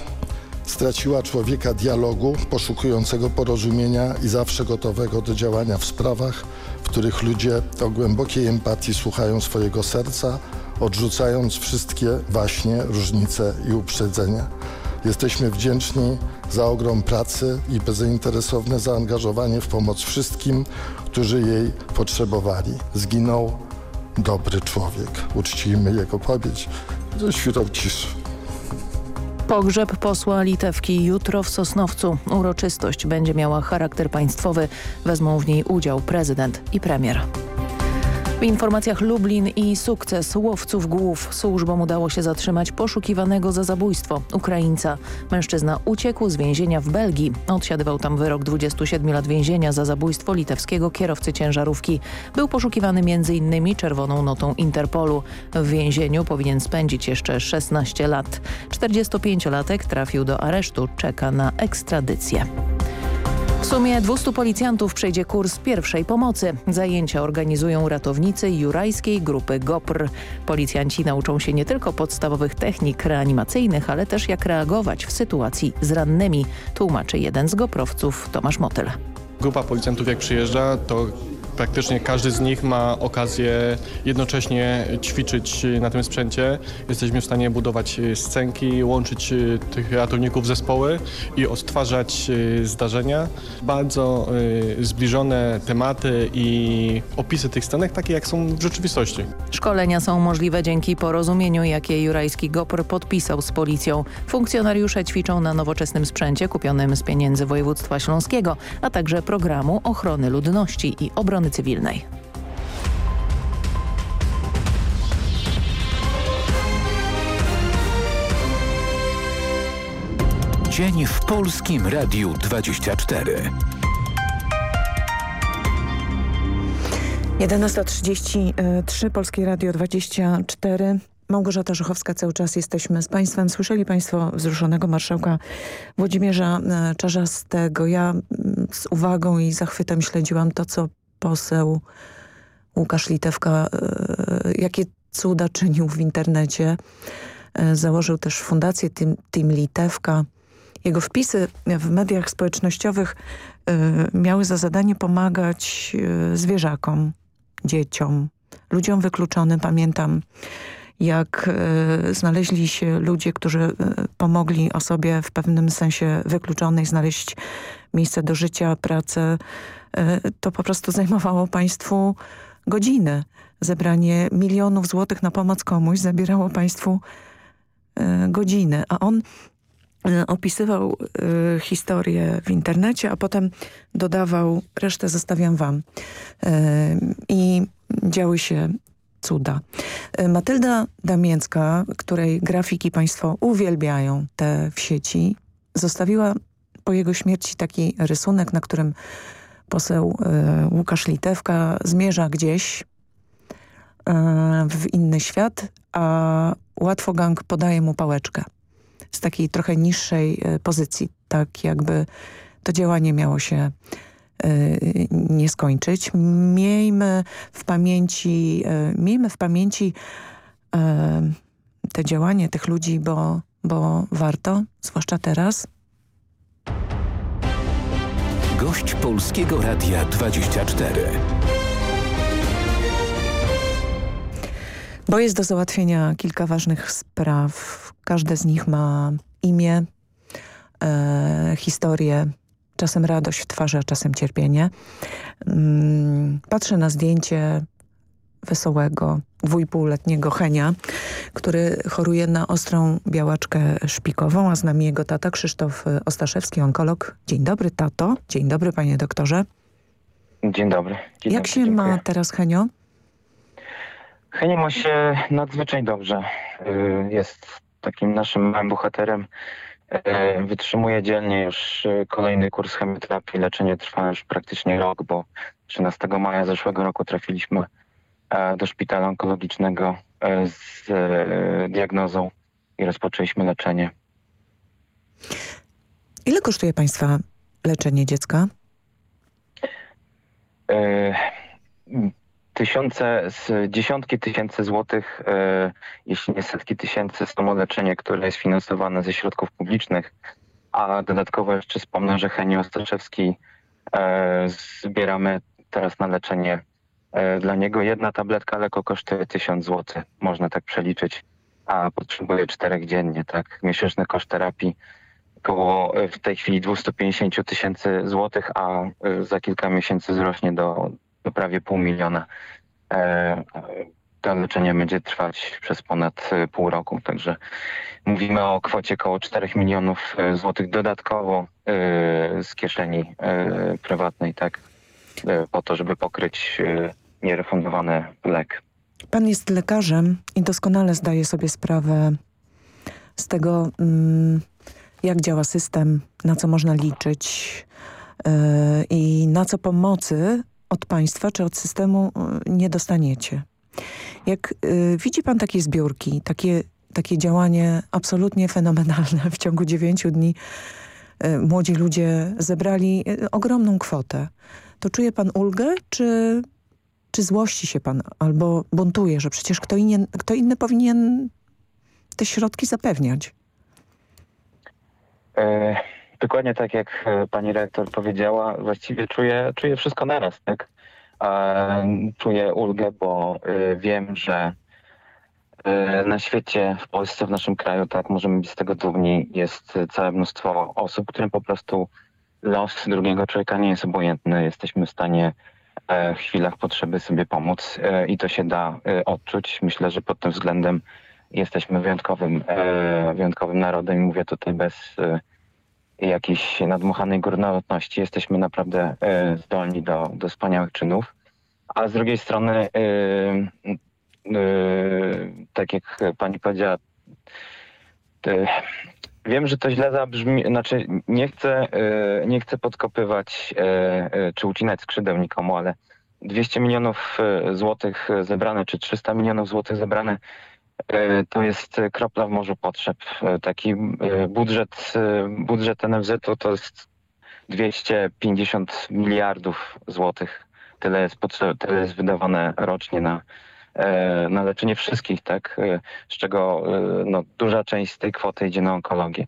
straciła człowieka dialogu, poszukującego porozumienia i zawsze gotowego do działania w sprawach, w których ludzie o głębokiej empatii słuchają swojego serca, odrzucając wszystkie właśnie różnice i uprzedzenia. Jesteśmy wdzięczni za ogrom pracy i bezinteresowne zaangażowanie w pomoc wszystkim, którzy jej potrzebowali. Zginął dobry człowiek. Uczcijmy jego pamięć chwilą ciszy. Pogrzeb posła Litewki jutro w Sosnowcu. Uroczystość będzie miała charakter państwowy. Wezmą w niej udział prezydent i premier. W informacjach Lublin i sukces łowców głów. Służbom udało się zatrzymać poszukiwanego za zabójstwo Ukraińca. Mężczyzna uciekł z więzienia w Belgii. Odsiadywał tam wyrok 27 lat więzienia za zabójstwo litewskiego kierowcy ciężarówki. Był poszukiwany m.in. czerwoną notą Interpolu. W więzieniu powinien spędzić jeszcze 16 lat. 45-latek trafił do aresztu. Czeka na ekstradycję. W sumie 200 policjantów przejdzie kurs pierwszej pomocy. Zajęcia organizują ratownicy jurajskiej grupy GOPR. Policjanci nauczą się nie tylko podstawowych technik reanimacyjnych, ale też jak reagować w sytuacji z rannymi, tłumaczy jeden z goprowców Tomasz Motyl. Grupa policjantów jak przyjeżdża, to praktycznie każdy z nich ma okazję jednocześnie ćwiczyć na tym sprzęcie. Jesteśmy w stanie budować scenki, łączyć tych ratowników zespoły i odtwarzać zdarzenia. Bardzo zbliżone tematy i opisy tych scenek takie jak są w rzeczywistości. Szkolenia są możliwe dzięki porozumieniu, jakie jurajski GOPR podpisał z policją. Funkcjonariusze ćwiczą na nowoczesnym sprzęcie kupionym z pieniędzy województwa śląskiego, a także programu ochrony ludności i obrony cywilnej. Dzień w Polskim Radiu 24. 11.33 Polskie Radio 24. Małgorzata Żuchowska, cały czas jesteśmy z Państwem. Słyszeli Państwo wzruszonego marszałka Włodzimierza e, Czarzastego. Ja z uwagą i zachwytem śledziłam to, co poseł Łukasz Litewka, e, jakie cuda czynił w internecie. E, założył też fundację Team, Team Litewka. Jego wpisy w mediach społecznościowych miały za zadanie pomagać zwierzakom, dzieciom, ludziom wykluczonym. Pamiętam jak znaleźli się ludzie, którzy pomogli osobie w pewnym sensie wykluczonej znaleźć miejsce do życia, pracę. To po prostu zajmowało państwu godziny. Zebranie milionów złotych na pomoc komuś zabierało państwu godziny, a on opisywał y, historię w internecie, a potem dodawał, resztę zostawiam wam. I działy się cuda. Matylda Damięcka, której grafiki państwo uwielbiają te w sieci, zostawiła po jego śmierci taki rysunek, na którym poseł y, Łukasz Litewka zmierza gdzieś y, w inny świat, a Łatwogang podaje mu pałeczkę z takiej trochę niższej y, pozycji, tak jakby to działanie miało się nie skończyć. Miejmy w pamięci, miejmy w pamięci te działanie tych ludzi, bo, bo warto, zwłaszcza teraz. Gość Polskiego Radia 24. Bo jest do załatwienia kilka ważnych spraw. Każde z nich ma imię, e, historię, czasem radość w twarzy, a czasem cierpienie. Mm, patrzę na zdjęcie wesołego, dwójpółletniego Henia, który choruje na ostrą białaczkę szpikową, a z nami jego tata Krzysztof Ostaszewski, onkolog. Dzień dobry, tato. Dzień dobry, panie doktorze. Dzień dobry. Dzień Jak dobry, się dziękuję. ma teraz Henio? Henio ma się nadzwyczaj dobrze. Y, Jest takim naszym małym bohaterem. Y, Wytrzymuje dzielnie już kolejny kurs chemioterapii. Leczenie trwa już praktycznie rok, bo 13 maja zeszłego roku trafiliśmy e, do szpitala onkologicznego e, z e, diagnozą i rozpoczęliśmy leczenie. Ile kosztuje państwa leczenie dziecka? E, Tysiące, z dziesiątki tysięcy złotych, e, jeśli nie setki tysięcy, samo leczenie, które jest finansowane ze środków publicznych. A dodatkowo jeszcze wspomnę, że Henio Ostaszewski e, zbieramy teraz na leczenie e, dla niego. Jedna tabletka leko kosztuje 1000 zł, można tak przeliczyć, a potrzebuje czterech dziennie, tak? Miesięczny koszt terapii około e, w tej chwili 250 tysięcy złotych, a e, za kilka miesięcy wzrośnie do, do prawie pół miliona. E, e, To leczenie będzie trwać przez ponad e, pół roku, także mówimy o kwocie około 4 milionów e, złotych dodatkowo e, z kieszeni e, prywatnej, tak, e, po to, żeby pokryć e, nierefundowany lek. Pan jest lekarzem i doskonale zdaje sobie sprawę z tego, mm, jak działa system, na co można liczyć yy, i na co pomocy od państwa czy od systemu yy, nie dostaniecie. Jak yy, widzi pan takie zbiórki, takie, takie działanie absolutnie fenomenalne w ciągu dziewięciu dni, młodzi ludzie zebrali ogromną kwotę, to czuje pan ulgę, czy, czy złości się pan albo buntuje, że przecież kto inny, kto inny powinien te środki zapewniać? E, dokładnie tak jak e, pani rektor powiedziała, właściwie czuję, czuję wszystko naraz, tak? E, czuję ulgę, bo e, wiem, że e, na świecie, w Polsce, w naszym kraju, tak, możemy być z tego dumni, jest e, całe mnóstwo osób, którym po prostu los drugiego człowieka nie jest obojętny. Jesteśmy w stanie chwilach potrzeby sobie pomóc e, i to się da e, odczuć. Myślę, że pod tym względem jesteśmy wyjątkowym, e, wyjątkowym narodem i mówię tutaj bez e, jakiejś nadmuchanej górnolotności. Jesteśmy naprawdę e, zdolni do, do wspaniałych czynów. A z drugiej strony, e, e, tak jak pani powiedziała, e, wiem, że to źle zabrzmi, znaczy nie chcę, e, nie chcę podkopywać e, e, czy ucinać skrzydeł nikomu, ale 200 milionów złotych zebrane, czy 300 milionów złotych zebrane To jest kropla w morzu potrzeb. Taki budżet, budżet NFZ-u to jest 250 miliardów złotych. Tyle jest, tyle jest wydawane rocznie na, na leczenie wszystkich, tak? E, Z czego e, no, duża część z tej kwoty idzie na onkologię.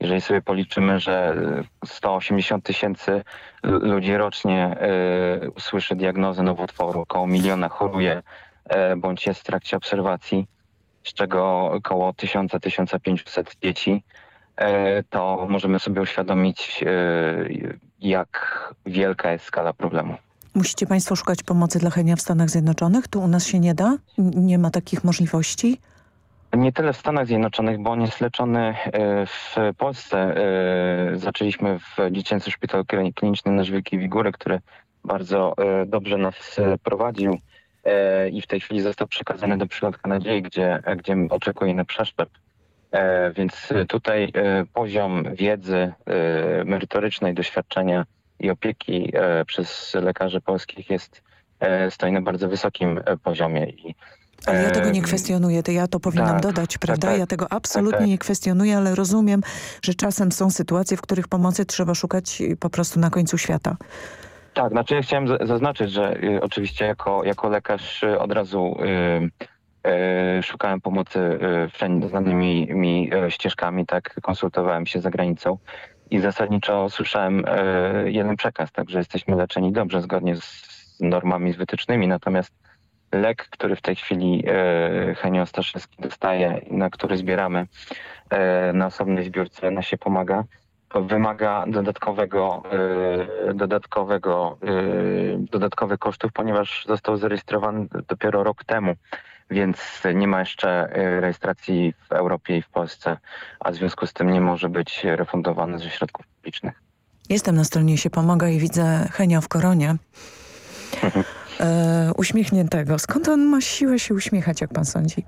Jeżeli sobie policzymy, że e, 180 tysięcy ludzi rocznie e, usłyszy diagnozę nowotworu, około miliona choruje e, bądź jest w trakcie obserwacji, z czego około 1000-1500 dzieci, e, to możemy sobie uświadomić, e, jak wielka jest skala problemu. Musicie państwo szukać pomocy dla Henia w Stanach Zjednoczonych? Tu u nas się nie da? Nie ma takich możliwości? Nie tyle w Stanach Zjednoczonych, bo on jest leczony e, w Polsce. E, zaczęliśmy w dziecięcy szpital kliniczny na Wielkiej Wigury, który bardzo e, dobrze nas prowadził i w tej chwili został przekazany do Przyrodka Nadziei, gdzie, gdzie oczekuje na przeszczep. Więc tutaj poziom wiedzy merytorycznej, doświadczenia i opieki przez lekarzy polskich jest stoi na bardzo wysokim poziomie i ale ja tego nie kwestionuję, to ja to powinnam tak, dodać, prawda? Tak, ja tego absolutnie tak, nie kwestionuję, ale rozumiem, że czasem są sytuacje, w których pomocy trzeba szukać po prostu na końcu świata. Tak, znaczy ja chciałem zaznaczyć, że y, oczywiście jako, jako lekarz y, od razu y, szukałem pomocy y, wszędzie znanymi mi ścieżkami, tak, konsultowałem się za granicą i zasadniczo słyszałem jeden przekaz, tak, że jesteśmy leczeni dobrze, zgodnie z normami, z wytycznymi, natomiast lek, który w tej chwili e, Henio Staszewski dostaje, na który zbieramy e, na osobnej zbiórce, na się pomaga, wymaga dodatkowego, e, dodatkowego, dodatkowych kosztów, ponieważ został zarejestrowany dopiero rok temu, więc nie ma jeszcze rejestracji w Europie i w Polsce, a w związku z tym nie może być refundowany ze środków publicznych. Jestem na stronie się pomaga i widzę Henio w koronie. Mhm e, uśmiechniętego. Skąd on ma siłę się uśmiechać, jak pan sądzi?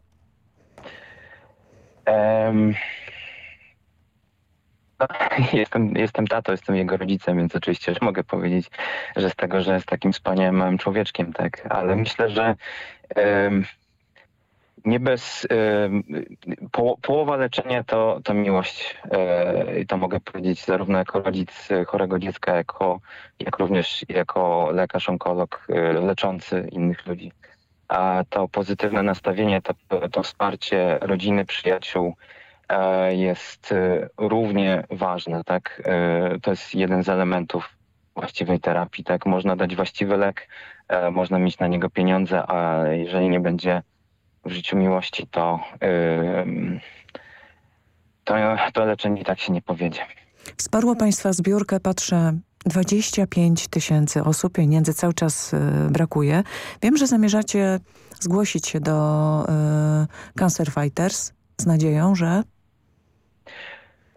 Um, no, jestem, jestem tato, jestem jego rodzicem, więc oczywiście mogę powiedzieć, że z tego, że jest takim wspaniałym małym człowieczkiem, tak, ale myślę, że um, nie bez... Po, połowa leczenia to, to miłość. E, I to mogę powiedzieć zarówno jako rodzic chorego dziecka, jako, jak również jako lekarz, onkolog e, leczący innych ludzi. A to pozytywne nastawienie, to, to wsparcie rodziny, przyjaciół e, jest równie ważne. Tak? To jest jeden z elementów właściwej terapii. Tak? Można dać właściwy lek, można mieć na niego pieniądze, a jeżeli nie będzie w życiu miłości, to, yy, to, to leczenie tak się nie powiedzie. Wsparło Państwa zbiórkę, patrzę, 25 tysięcy osób, pieniędzy cały czas y, brakuje. Wiem, że zamierzacie zgłosić się do y, Cancer Fighters z nadzieją, że...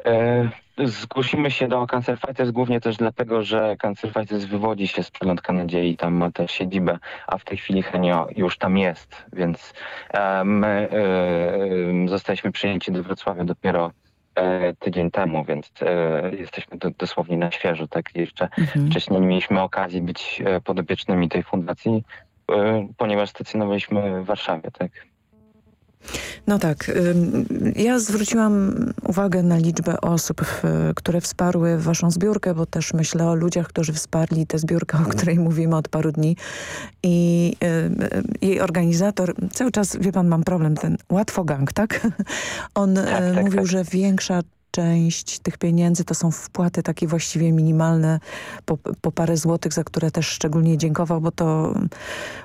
E, Zgłosimy się do Cancer Fighters głównie też dlatego, że Cancer Fighters wywodzi się z Przylądka Nadziei, tam ma też siedzibę, a w tej chwili Henio już tam jest, więc e, my e, zostaliśmy przyjęci do Wrocławia dopiero tydzień temu, więc jesteśmy do, dosłownie na świeżo. Tak? Jeszcze mhm. wcześniej nie mieliśmy okazji być podobiecznymi tej fundacji, ponieważ stacjonowaliśmy w Warszawie. Tak? No tak. Ja zwróciłam uwagę na liczbę osób, które wsparły waszą zbiórkę, bo też myślę o ludziach, którzy wsparli tę zbiórkę, o której mówimy od paru dni. I jej organizator, cały czas, wie pan, mam problem, ten Łatwogang, tak? On tak, tak, mówił, tak. że większa część tych pieniędzy to są wpłaty takie właściwie minimalne po, po parę złotych, za które też szczególnie dziękował, bo to,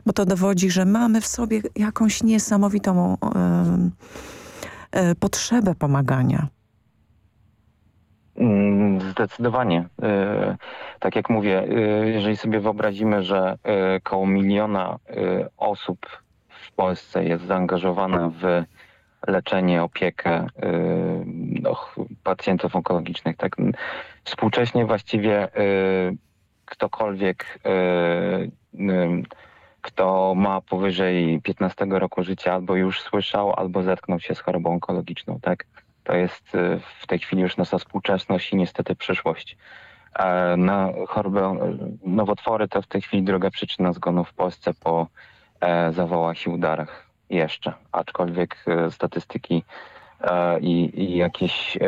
bo to dowodzi, że mamy w sobie jakąś niesamowitą y, y, potrzebę pomagania. Mm, zdecydowanie. E, tak jak mówię, e, jeżeli sobie wyobrazimy, że około miliona osób w Polsce jest zaangażowana w leczenie, opiekę y, no, pacjentów onkologicznych. Tak? Współcześnie właściwie y, ktokolwiek, y, kto ma powyżej 15 roku życia albo już słyszał, albo zetknął się z chorobą onkologiczną. Tak? To jest w tej chwili już nasza współczesność i niestety przyszłość. Na chorobę nowotwory to w tej chwili druga przyczyna zgonu w Polsce po e, zawołach i udarach jeszcze, aczkolwiek e, statystyki e, i, i jakieś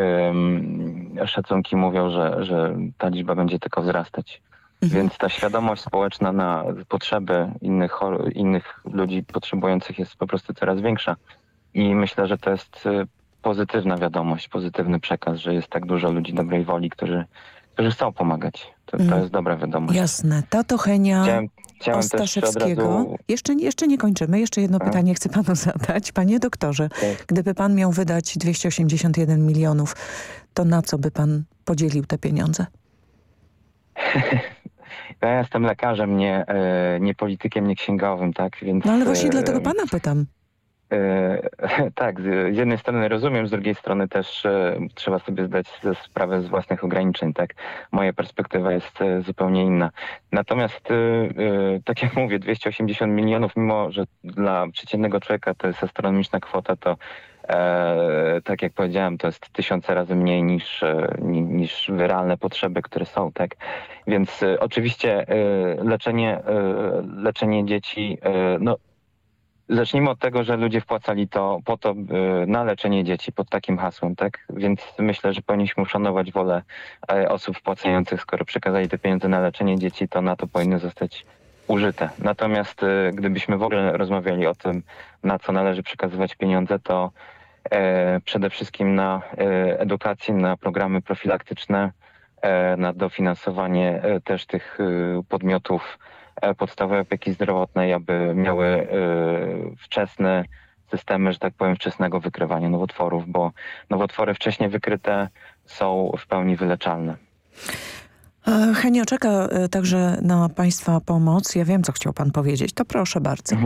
szacunki mówią, że, że ta liczba będzie tylko wzrastać. Mhm. Więc ta świadomość społeczna na potrzeby innych, innych ludzi potrzebujących jest po prostu coraz większa. I myślę, że to jest e, pozytywna wiadomość, pozytywny przekaz, że jest tak dużo ludzi dobrej woli, którzy, którzy chcą pomagać. To, to mhm. jest dobra wiadomość. Jasne. Tato Henia Chciałem, Chciałem Ostaszewskiego. Razu... Jeszcze, jeszcze nie kończymy. Jeszcze jedno pytanie chcę panu zadać. Panie doktorze, tak. gdyby pan miał wydać 281 milionów, to na co by pan podzielił te pieniądze? Ja jestem lekarzem, nie, e, nie politykiem, nie księgowym, tak? Więc, no ale właśnie e, dlatego pana pytam. tak, z, jednej strony rozumiem, z drugiej strony też e, trzeba sobie zdać sprawę z własnych ograniczeń, tak. Moja perspektywa jest e, zupełnie inna. Natomiast, e, e, tak jak mówię, 280 milionów, mimo że dla przeciętnego człowieka to jest astronomiczna kwota, to e, tak jak powiedziałem, to jest tysiące razy mniej niż, e, ni- niż realne potrzeby, które są, tak. Więc e, oczywiście e, leczenie, e, leczenie dzieci, e, no Zacznijmy od tego, że ludzie wpłacali to po to na leczenie dzieci pod takim hasłem, tak? Więc myślę, że powinniśmy uszanować wolę e, osób wpłacających, skoro przekazali te pieniądze na leczenie dzieci, to na to powinny zostać użyte. Natomiast y, gdybyśmy w ogóle rozmawiali o tym, na co należy przekazywać pieniądze, to e, przede wszystkim na e, edukację, na programy profilaktyczne, e, na dofinansowanie e, też tych podmiotów e, podstawowej opieki zdrowotnej, aby miały e, wczesne systemy, że tak powiem, wczesnego wykrywania nowotworów, bo nowotwory wcześniej wykryte są w pełni wyleczalne. E, Henio czeka e, także na Państwa pomoc. Ja wiem, co chciał Pan powiedzieć. To proszę bardzo.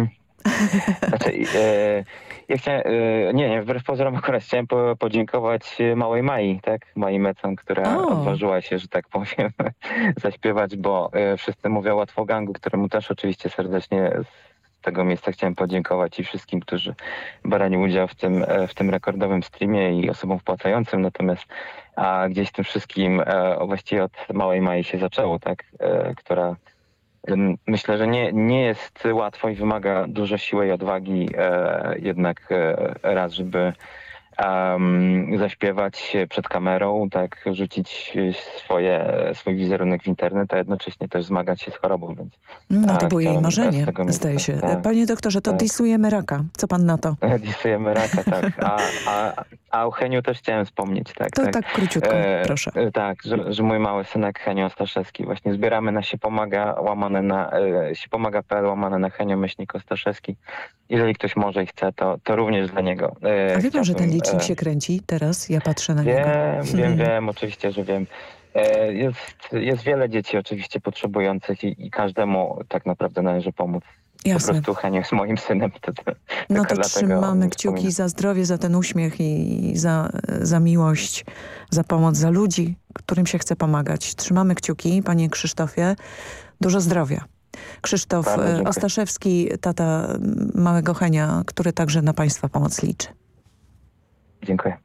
Znaczy, e, ja chciałem, e, nie, nie, wbrew pozorom akurat chciałem po, podziękować e, małej Mai, tak, Mai Mecon, która O. odważyła się, że tak powiem, zaśpiewać, bo e, wszyscy mówią łatwo gangu, któremu też oczywiście serdecznie z tego miejsca chciałem podziękować i wszystkim, którzy brali udział w tym, e, w tym rekordowym streamie i osobom wpłacającym, natomiast a gdzieś tym wszystkim e, właściwie od małej Mai się zaczęło, tak, e, która Myślę, że nie, nie jest łatwo i wymaga dużo siły i odwagi e, jednak e, raz, żeby em, zaśpiewać przed kamerą, tak, rzucić swoje, swój wizerunek w internet, a jednocześnie też zmagać się z chorobą. Więc, No to tak, było jej marzenie, zdaje się. tak. Panie doktorze, to tak. disujemy raka. Co Pan na to? Disujemy raka, tak. A, a, a o Heniu też chciałem wspomnieć, tak. To tak króciutko, proszę. e, Tak, że, że mój mały synek Henio Ostaszewski. Właśnie zbieramy na się pomaga łamane na e, się pomaga.pl łamane na Henio Myślnik Ostaszewski. Jeżeli ktoś może i chce, to, to również dla niego. E, A wie Pan, że ten licznik e, się kręci teraz? Ja patrzę na niego. Wiem, wiem, wiem, oczywiście, że wiem. E, Jest, jest wiele dzieci oczywiście potrzebujących i, i każdemu tak naprawdę należy pomóc. Jasne. Po prostu Henio jest moim synem. To, to, No to trzymamy kciuki za zdrowie, za ten uśmiech i za, za miłość, za pomoc, za ludzi, którym się chce pomagać. Trzymamy kciuki, panie Krzysztofie. Dużo zdrowia. Krzysztof e. Ostaszewski, tata małego Henia, który także na państwa pomoc liczy. Dziękuję.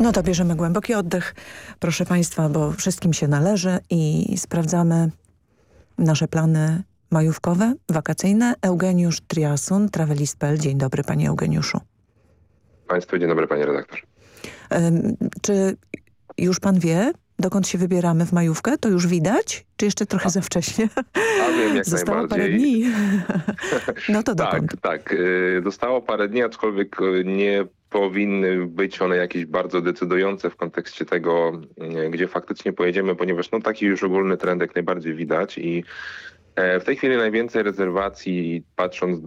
No to bierzemy głęboki oddech, proszę państwa, bo wszystkim się należy i sprawdzamy nasze plany majówkowe, wakacyjne. Eugeniusz Triasun, Travelist.pl. Dzień dobry panie Eugeniuszu. Państwu dzień dobry, panie redaktor. Ym, czy już pan wie, dokąd się wybieramy w majówkę? To już widać? Czy jeszcze trochę za wcześnie? A wiem, jak Zostało parę dni. no to dokąd? Tak, tak. y, Dostało parę dni, aczkolwiek y, nie powinny być one jakieś bardzo decydujące w kontekście tego, y, gdzie faktycznie pojedziemy, ponieważ no, taki już ogólny trend jak najbardziej widać i e, w tej chwili najwięcej rezerwacji, patrząc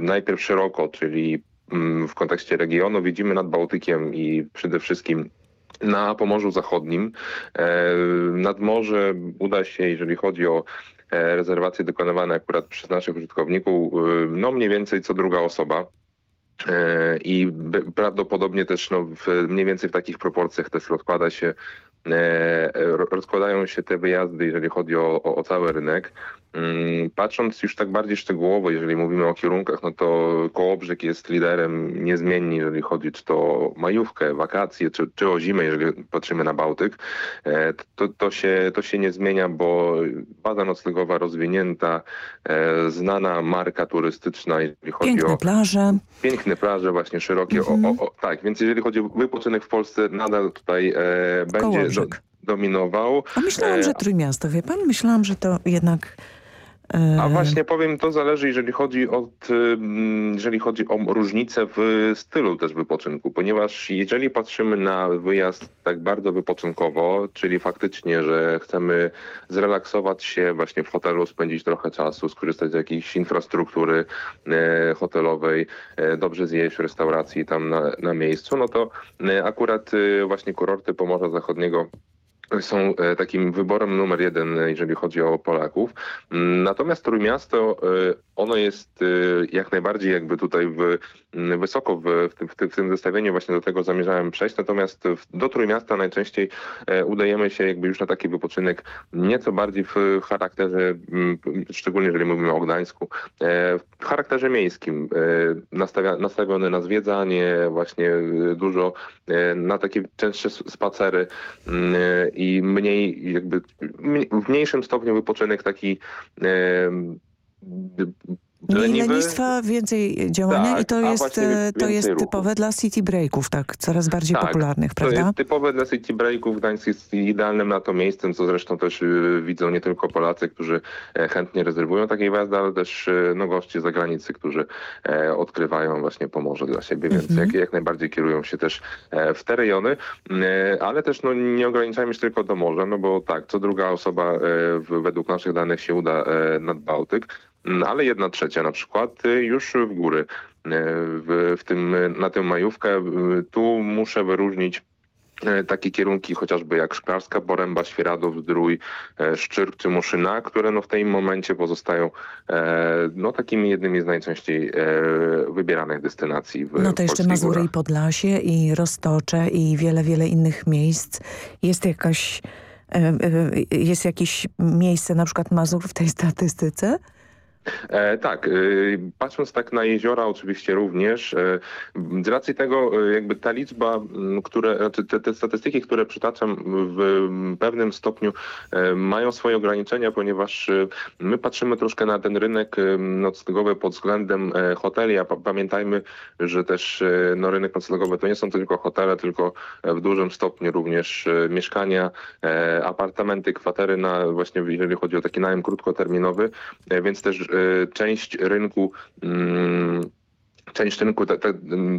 najpierw szeroko, czyli mm, w kontekście regionu, widzimy nad Bałtykiem i przede wszystkim na Pomorzu Zachodnim. E, Nad morze uda się, jeżeli chodzi o e, rezerwacje dokonywane akurat przez naszych użytkowników, e, no mniej więcej co druga osoba. I prawdopodobnie też no, w, mniej więcej w takich proporcjach też rozkłada się, ro- rozkładają się te wyjazdy, jeżeli chodzi o, o, o cały rynek. Mm, Patrząc już tak bardziej szczegółowo, jeżeli mówimy o kierunkach, no to Kołobrzeg jest liderem niezmiennie, jeżeli chodzi czy to o majówkę, wakacje, czy, czy o zimę, jeżeli patrzymy na Bałtyk. E, To, to, się, to się nie zmienia, bo baza noclegowa rozwinięta, e, znana marka turystyczna, jeżeli chodzi Piękne o plaże. piękne plaże, właśnie szerokie. O, o, o, tak, więc jeżeli chodzi o wypoczynek w Polsce, nadal tutaj e, będzie do, Kołobrzeg. dominował. A myślałam, E, że Trójmiasto, wie pan? Myślałam, że to jednak... A właśnie powiem, to zależy, jeżeli chodzi, od, jeżeli chodzi o różnicę w stylu też wypoczynku, ponieważ jeżeli patrzymy na wyjazd tak bardzo wypoczynkowo, czyli faktycznie, że chcemy zrelaksować się właśnie w hotelu, spędzić trochę czasu, skorzystać z jakiejś infrastruktury e, hotelowej, e, dobrze zjeść w restauracji tam na, na miejscu, no to e, akurat właśnie kurorty Pomorza Zachodniego są takim wyborem numer jeden, jeżeli chodzi o Polaków. Mm, natomiast Trójmiasto, ono jest jak najbardziej jakby tutaj w, wysoko w, w, tym, w, tym, zestawieniu, właśnie do tego zamierzałem przejść, natomiast do Trójmiasta najczęściej udajemy się jakby już na taki wypoczynek nieco bardziej w charakterze, szczególnie jeżeli mówimy o Gdańsku, w charakterze miejskim, nastawiony na zwiedzanie, właśnie dużo na takie częstsze spacery i mniej jakby w mniejszym stopniu wypoczynek taki Mniej lenistwa, więcej działania tak, i to jest, e, to jest typowe dla city breaków, tak, coraz bardziej tak, popularnych, prawda? To jest typowe dla city breaków. Gdańsk jest idealnym na to miejscem, co zresztą też y, widzą nie tylko Polacy, którzy e, chętnie rezerwują takie wjazdy, ale też no, goście z zagranicy, którzy e, odkrywają właśnie Pomorze dla siebie, więc mhm. jak, jak najbardziej kierują się też w te rejony, ale też no, nie ograniczajmy się tylko do morza, no bo tak, co druga osoba według naszych danych się uda nad Bałtyk. No, ale jedna trzecia na przykład y, już w góry. Y, w, w tym, na tę majówkę y, tu muszę wyróżnić takie kierunki chociażby jak Szklarska, Poręba, Świeradów, Zdrój, Szczyrk czy Muszyna, które no w tym momencie pozostają no takimi jednymi z najczęściej wybieranych destynacji. W no to jeszcze Mazury górach. i Podlasie i Roztocze i wiele, wiele innych miejsc. Jest jakaś, jest jakieś miejsce na przykład Mazur w tej statystyce? E, tak, e, patrząc tak na jeziora oczywiście również, e, z racji tego e, jakby ta liczba, które, znaczy te, te, statystyki, które przytaczam w pewnym stopniu e, mają swoje ograniczenia, ponieważ e, my patrzymy troszkę na ten rynek noclegowy pod względem hoteli, a pamiętajmy, że też no, rynek noclegowy to nie są tylko hotele, tylko w dużym stopniu również mieszkania, apartamenty, kwatery na właśnie jeżeli chodzi o taki najem krótkoterminowy, więc też część rynku mm, część rynku ta, ta,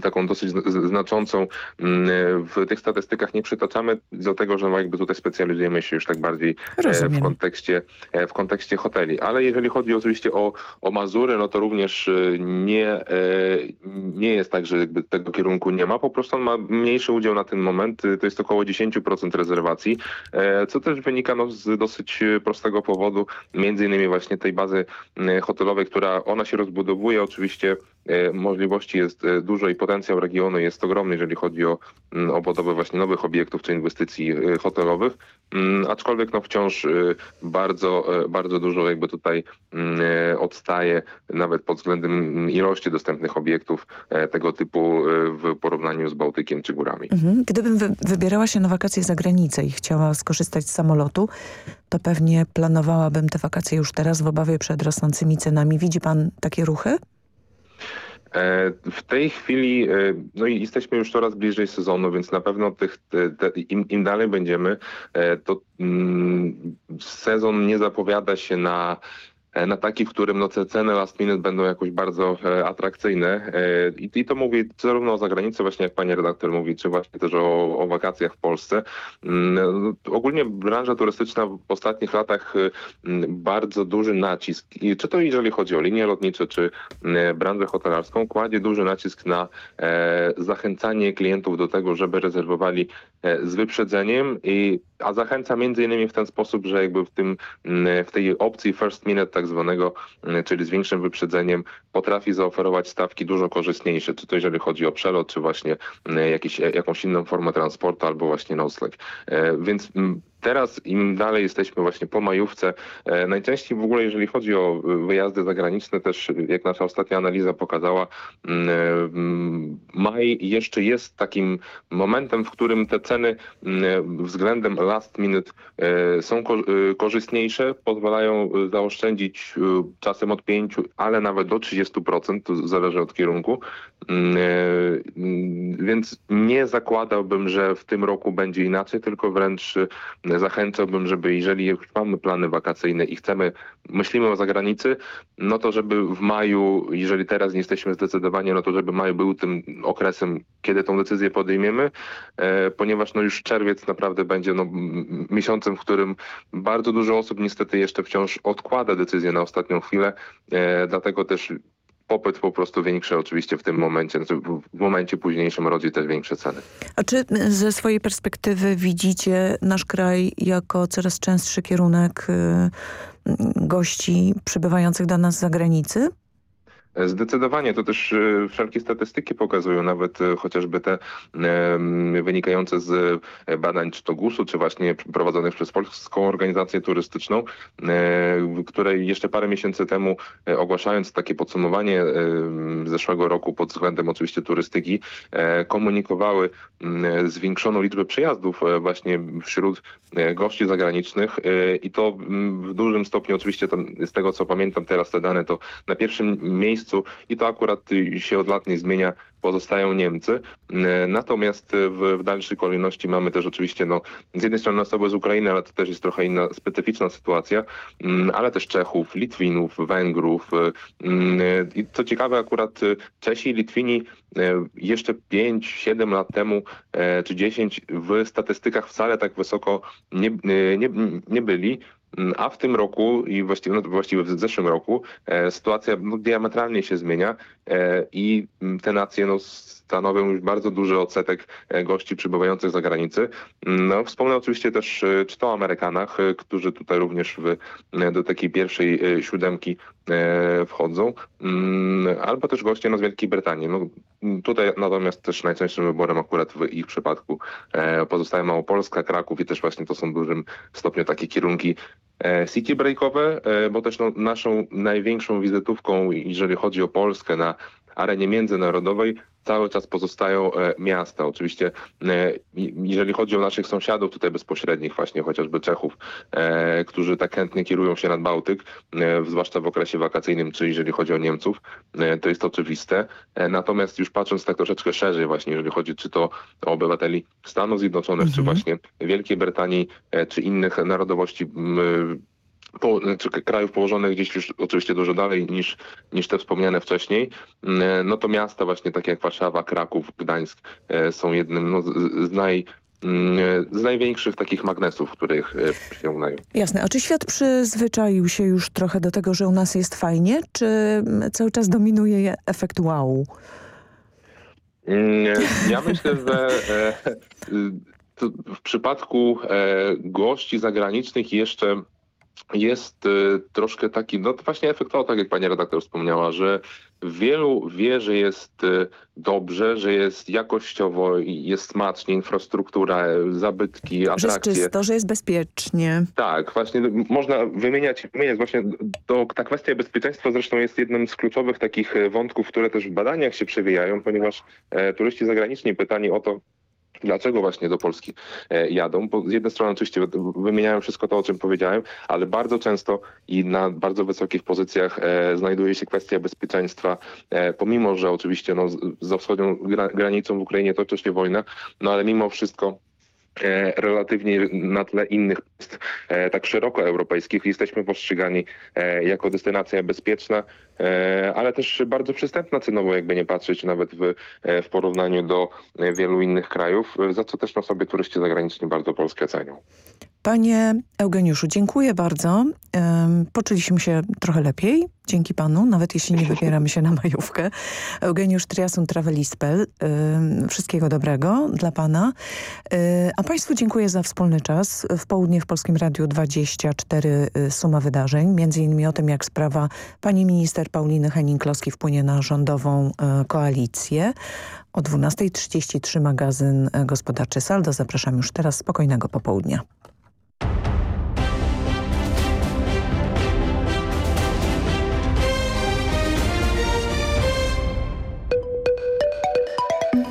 taką dosyć znaczącą w tych statystykach nie przytaczamy, dlatego że jakby tutaj specjalizujemy się już tak bardziej e, w kontekście, e, w kontekście hoteli. Ale jeżeli chodzi oczywiście o, o Mazury, no to również e, nie, nie jest tak, że jakby tego kierunku nie ma, po prostu on ma mniejszy udział na ten moment, to jest około 10% rezerwacji, co też wynika no, z dosyć prostego powodu, między innymi właśnie tej bazy hotelowej, która ona się rozbudowuje, oczywiście możliwości jest e, dużo i potencjał regionu jest ogromny, jeżeli chodzi o, mm, o budowę właśnie nowych obiektów czy inwestycji e, hotelowych, mm, aczkolwiek no wciąż e, bardzo, bardzo dużo jakby tutaj mm, odstaje nawet pod względem ilości dostępnych obiektów tego typu w porównaniu z Bałtykiem czy górami. Mhm. Gdybym wy wybierała się na wakacje za granicę i chciała skorzystać z samolotu, to pewnie planowałabym te wakacje już teraz w obawie przed rosnącymi cenami. Widzi pan takie ruchy? E, w tej chwili e, no i jesteśmy już coraz bliżej sezonu, więc na pewno tych, te, im, im, dalej będziemy, e, to mm, sezon nie zapowiada się na na taki, w którym no, ceny last minute będą jakoś bardzo e, atrakcyjne. E, I, I, to mówię zarówno o zagranicy, właśnie jak pani redaktor mówi, czy właśnie też o, o wakacjach w Polsce. Mm, no, ogólnie branża turystyczna w ostatnich latach bardzo duży nacisk, i czy to jeżeli chodzi o linie lotnicze, czy branżę hotelarską, kładzie duży nacisk na e, zachęcanie klientów do tego, żeby rezerwowali e, z wyprzedzeniem, i, a zachęca między innymi w ten sposób, że jakby w, tym, w tej opcji first minute tak zwanego, mm, czyli z większym wyprzedzeniem, potrafi zaoferować stawki dużo korzystniejsze, czy to jeżeli chodzi o przelot, czy właśnie mm, jakiś, jakąś inną formę transportu, albo właśnie nocleg. E, więc mm, Teraz im dalej jesteśmy właśnie po majówce, e, najczęściej w ogóle jeżeli chodzi o e, wyjazdy zagraniczne, też jak nasza ostatnia analiza pokazała, mm, e, mm, maj jeszcze jest takim momentem, w którym te ceny mm, względem last minute są korzystniejsze, pozwalają zaoszczędzić czasem od 5, ale nawet do 30%, to zależy od kierunku. Więc nie zakładałbym, że w tym roku będzie inaczej, tylko wręcz zachęcałbym, żeby jeżeli już mamy plany wakacyjne i chcemy, myślimy o zagranicy, no to żeby w maju, jeżeli teraz nie jesteśmy zdecydowani, no to żeby maj był tym okresem, kiedy tą decyzję podejmiemy, e, ponieważ no już czerwiec naprawdę będzie no, miesiącem, w którym bardzo dużo osób niestety jeszcze wciąż odkłada decyzję na ostatnią chwilę, e, dlatego też popyt po prostu większy oczywiście w tym momencie, znaczy w momencie późniejszym rodzi też większe ceny. A czy ze swojej perspektywy widzicie nasz kraj jako coraz częstszy kierunek y, gości przybywających do nas z zagranicy? Zdecydowanie, to też e, wszelkie statystyki pokazują, nawet e, chociażby te wynikające z e, badań czy to GUS-u, czy właśnie prowadzonych przez Polską Organizację Turystyczną, której jeszcze parę miesięcy temu ogłaszając takie podsumowanie zeszłego roku pod względem oczywiście turystyki, komunikowały zwiększoną liczbę przyjazdów właśnie wśród gości zagranicznych i to w dużym stopniu oczywiście z tego co pamiętam teraz te dane to na pierwszym miejscu miejscu i to akurat się od lat nie zmienia, pozostają Niemcy. E, natomiast w, w dalszej kolejności mamy też oczywiście no, z jednej strony osoby z Ukrainy, ale to też jest trochę inna, specyficzna sytuacja, mm, ale też Czechów, Litwinów, Węgrów. E, mm, I co ciekawe akurat Czesi i Litwini e, jeszcze 5-7 lat temu czy 10 w statystykach wcale tak wysoko nie, nie, nie byli. Mm, a w tym roku i właściwie, no, właściwie w zeszłym roku e, sytuacja no, diametralnie się zmienia e, i mm, te nacje no, stanowią już bardzo duży odsetek e, gości przybywających z zagranicy. Mm, no, wspomnę oczywiście też e, czy to o Amerykanach, e, którzy tutaj również w, do takiej pierwszej siódemki wchodzą, albo też goście no, z Wielkiej Brytanii. No, tutaj natomiast też najczęstszym wyborem akurat w ich przypadku pozostaje Małopolska, Kraków i też właśnie to są w dużym stopniu takie kierunki city breakowe, bo też no, naszą największą wizytówką, jeżeli chodzi o Polskę na arenie międzynarodowej cały czas pozostają e, miasta. Oczywiście e, jeżeli chodzi o naszych sąsiadów tutaj bezpośrednich, właśnie chociażby Czechów, e, którzy tak chętnie kierują się nad Bałtyk, zwłaszcza w okresie wakacyjnym, czy jeżeli chodzi o Niemców, to jest oczywiste. Natomiast już patrząc tak troszeczkę szerzej właśnie, jeżeli chodzi czy to o obywateli Stanów Zjednoczonych, mhm. czy właśnie Wielkiej Brytanii, czy innych narodowości po, znaczy krajów położonych gdzieś już oczywiście dużo dalej niż, niż te wspomniane wcześniej, mm, no to miasta właśnie takie jak Warszawa, Kraków, Gdańsk e, są jednym no, z, naj, mm, z największych takich magnesów, których e, przyciągają. Jasne. A czy świat przyzwyczaił się już trochę do tego, że u nas jest fajnie, czy cały czas dominuje efekt wow? Mm, ja myślę, że e, w przypadku gości zagranicznych jeszcze jest y, troszkę taki, no to właśnie efekt tak jak pani redaktor wspomniała, że wielu wie, że jest y, dobrze, że jest jakościowo, jest smacznie, infrastruktura, zabytki, atrakcje. Że jest czysto, że jest bezpiecznie. Tak, właśnie można wymieniać, wymieniać właśnie, to, ta kwestia bezpieczeństwa zresztą jest jednym z kluczowych takich y, wątków, które też w badaniach się przewijają, ponieważ e, turyści zagraniczni pytani o to, Dlaczego właśnie do Polski e, jadą? Bo z jednej strony oczywiście wymieniają wszystko to, o czym powiedziałem, ale bardzo często i na bardzo wysokich pozycjach e, znajduje się kwestia bezpieczeństwa, e, pomimo, że oczywiście no, za wschodnią granicą w Ukrainie toczy się wojna, no ale mimo wszystko relatywnie na tle innych e, tak szeroko europejskich jesteśmy postrzegani e, jako destynacja bezpieczna, ale też bardzo przystępna cenowo, jakby nie patrzeć nawet w, w porównaniu do wielu innych krajów, za co też na sobie turyści zagraniczni bardzo Polskę cenią. Panie Eugeniuszu, dziękuję bardzo. Poczuliśmy się trochę lepiej dzięki panu, nawet jeśli nie wybieramy się na majówkę. Eugeniusz Triasun, Travelist.pl. Wszystkiego dobrego dla pana. A państwu dziękuję za wspólny czas. W południe w Polskim Radiu 24 y, suma wydarzeń. Między innymi o tym, jak sprawa pani minister Pauliny Henning-Kloski wpłynie na rządową y, koalicję. O 12.33 magazyn y, gospodarczy Saldo. Zapraszam już teraz. Spokojnego popołudnia.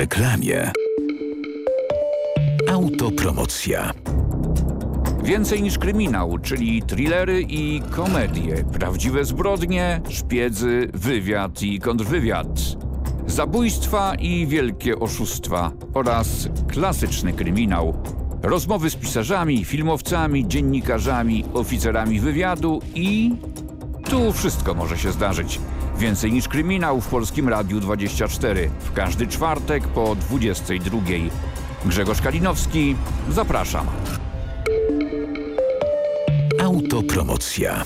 reklamie. Autopromocja. Więcej niż kryminał, czyli thrillery i komedie, prawdziwe zbrodnie, szpiedzy, wywiad i kontrwywiad. Zabójstwa i wielkie oszustwa oraz klasyczny kryminał. Rozmowy z pisarzami, filmowcami, dziennikarzami, oficerami wywiadu i... Tu wszystko może się zdarzyć. Więcej niż kryminał w Polskim Radiu 24. W każdy czwartek po 22. Grzegorz Kalinowski, zapraszam. Autopromocja.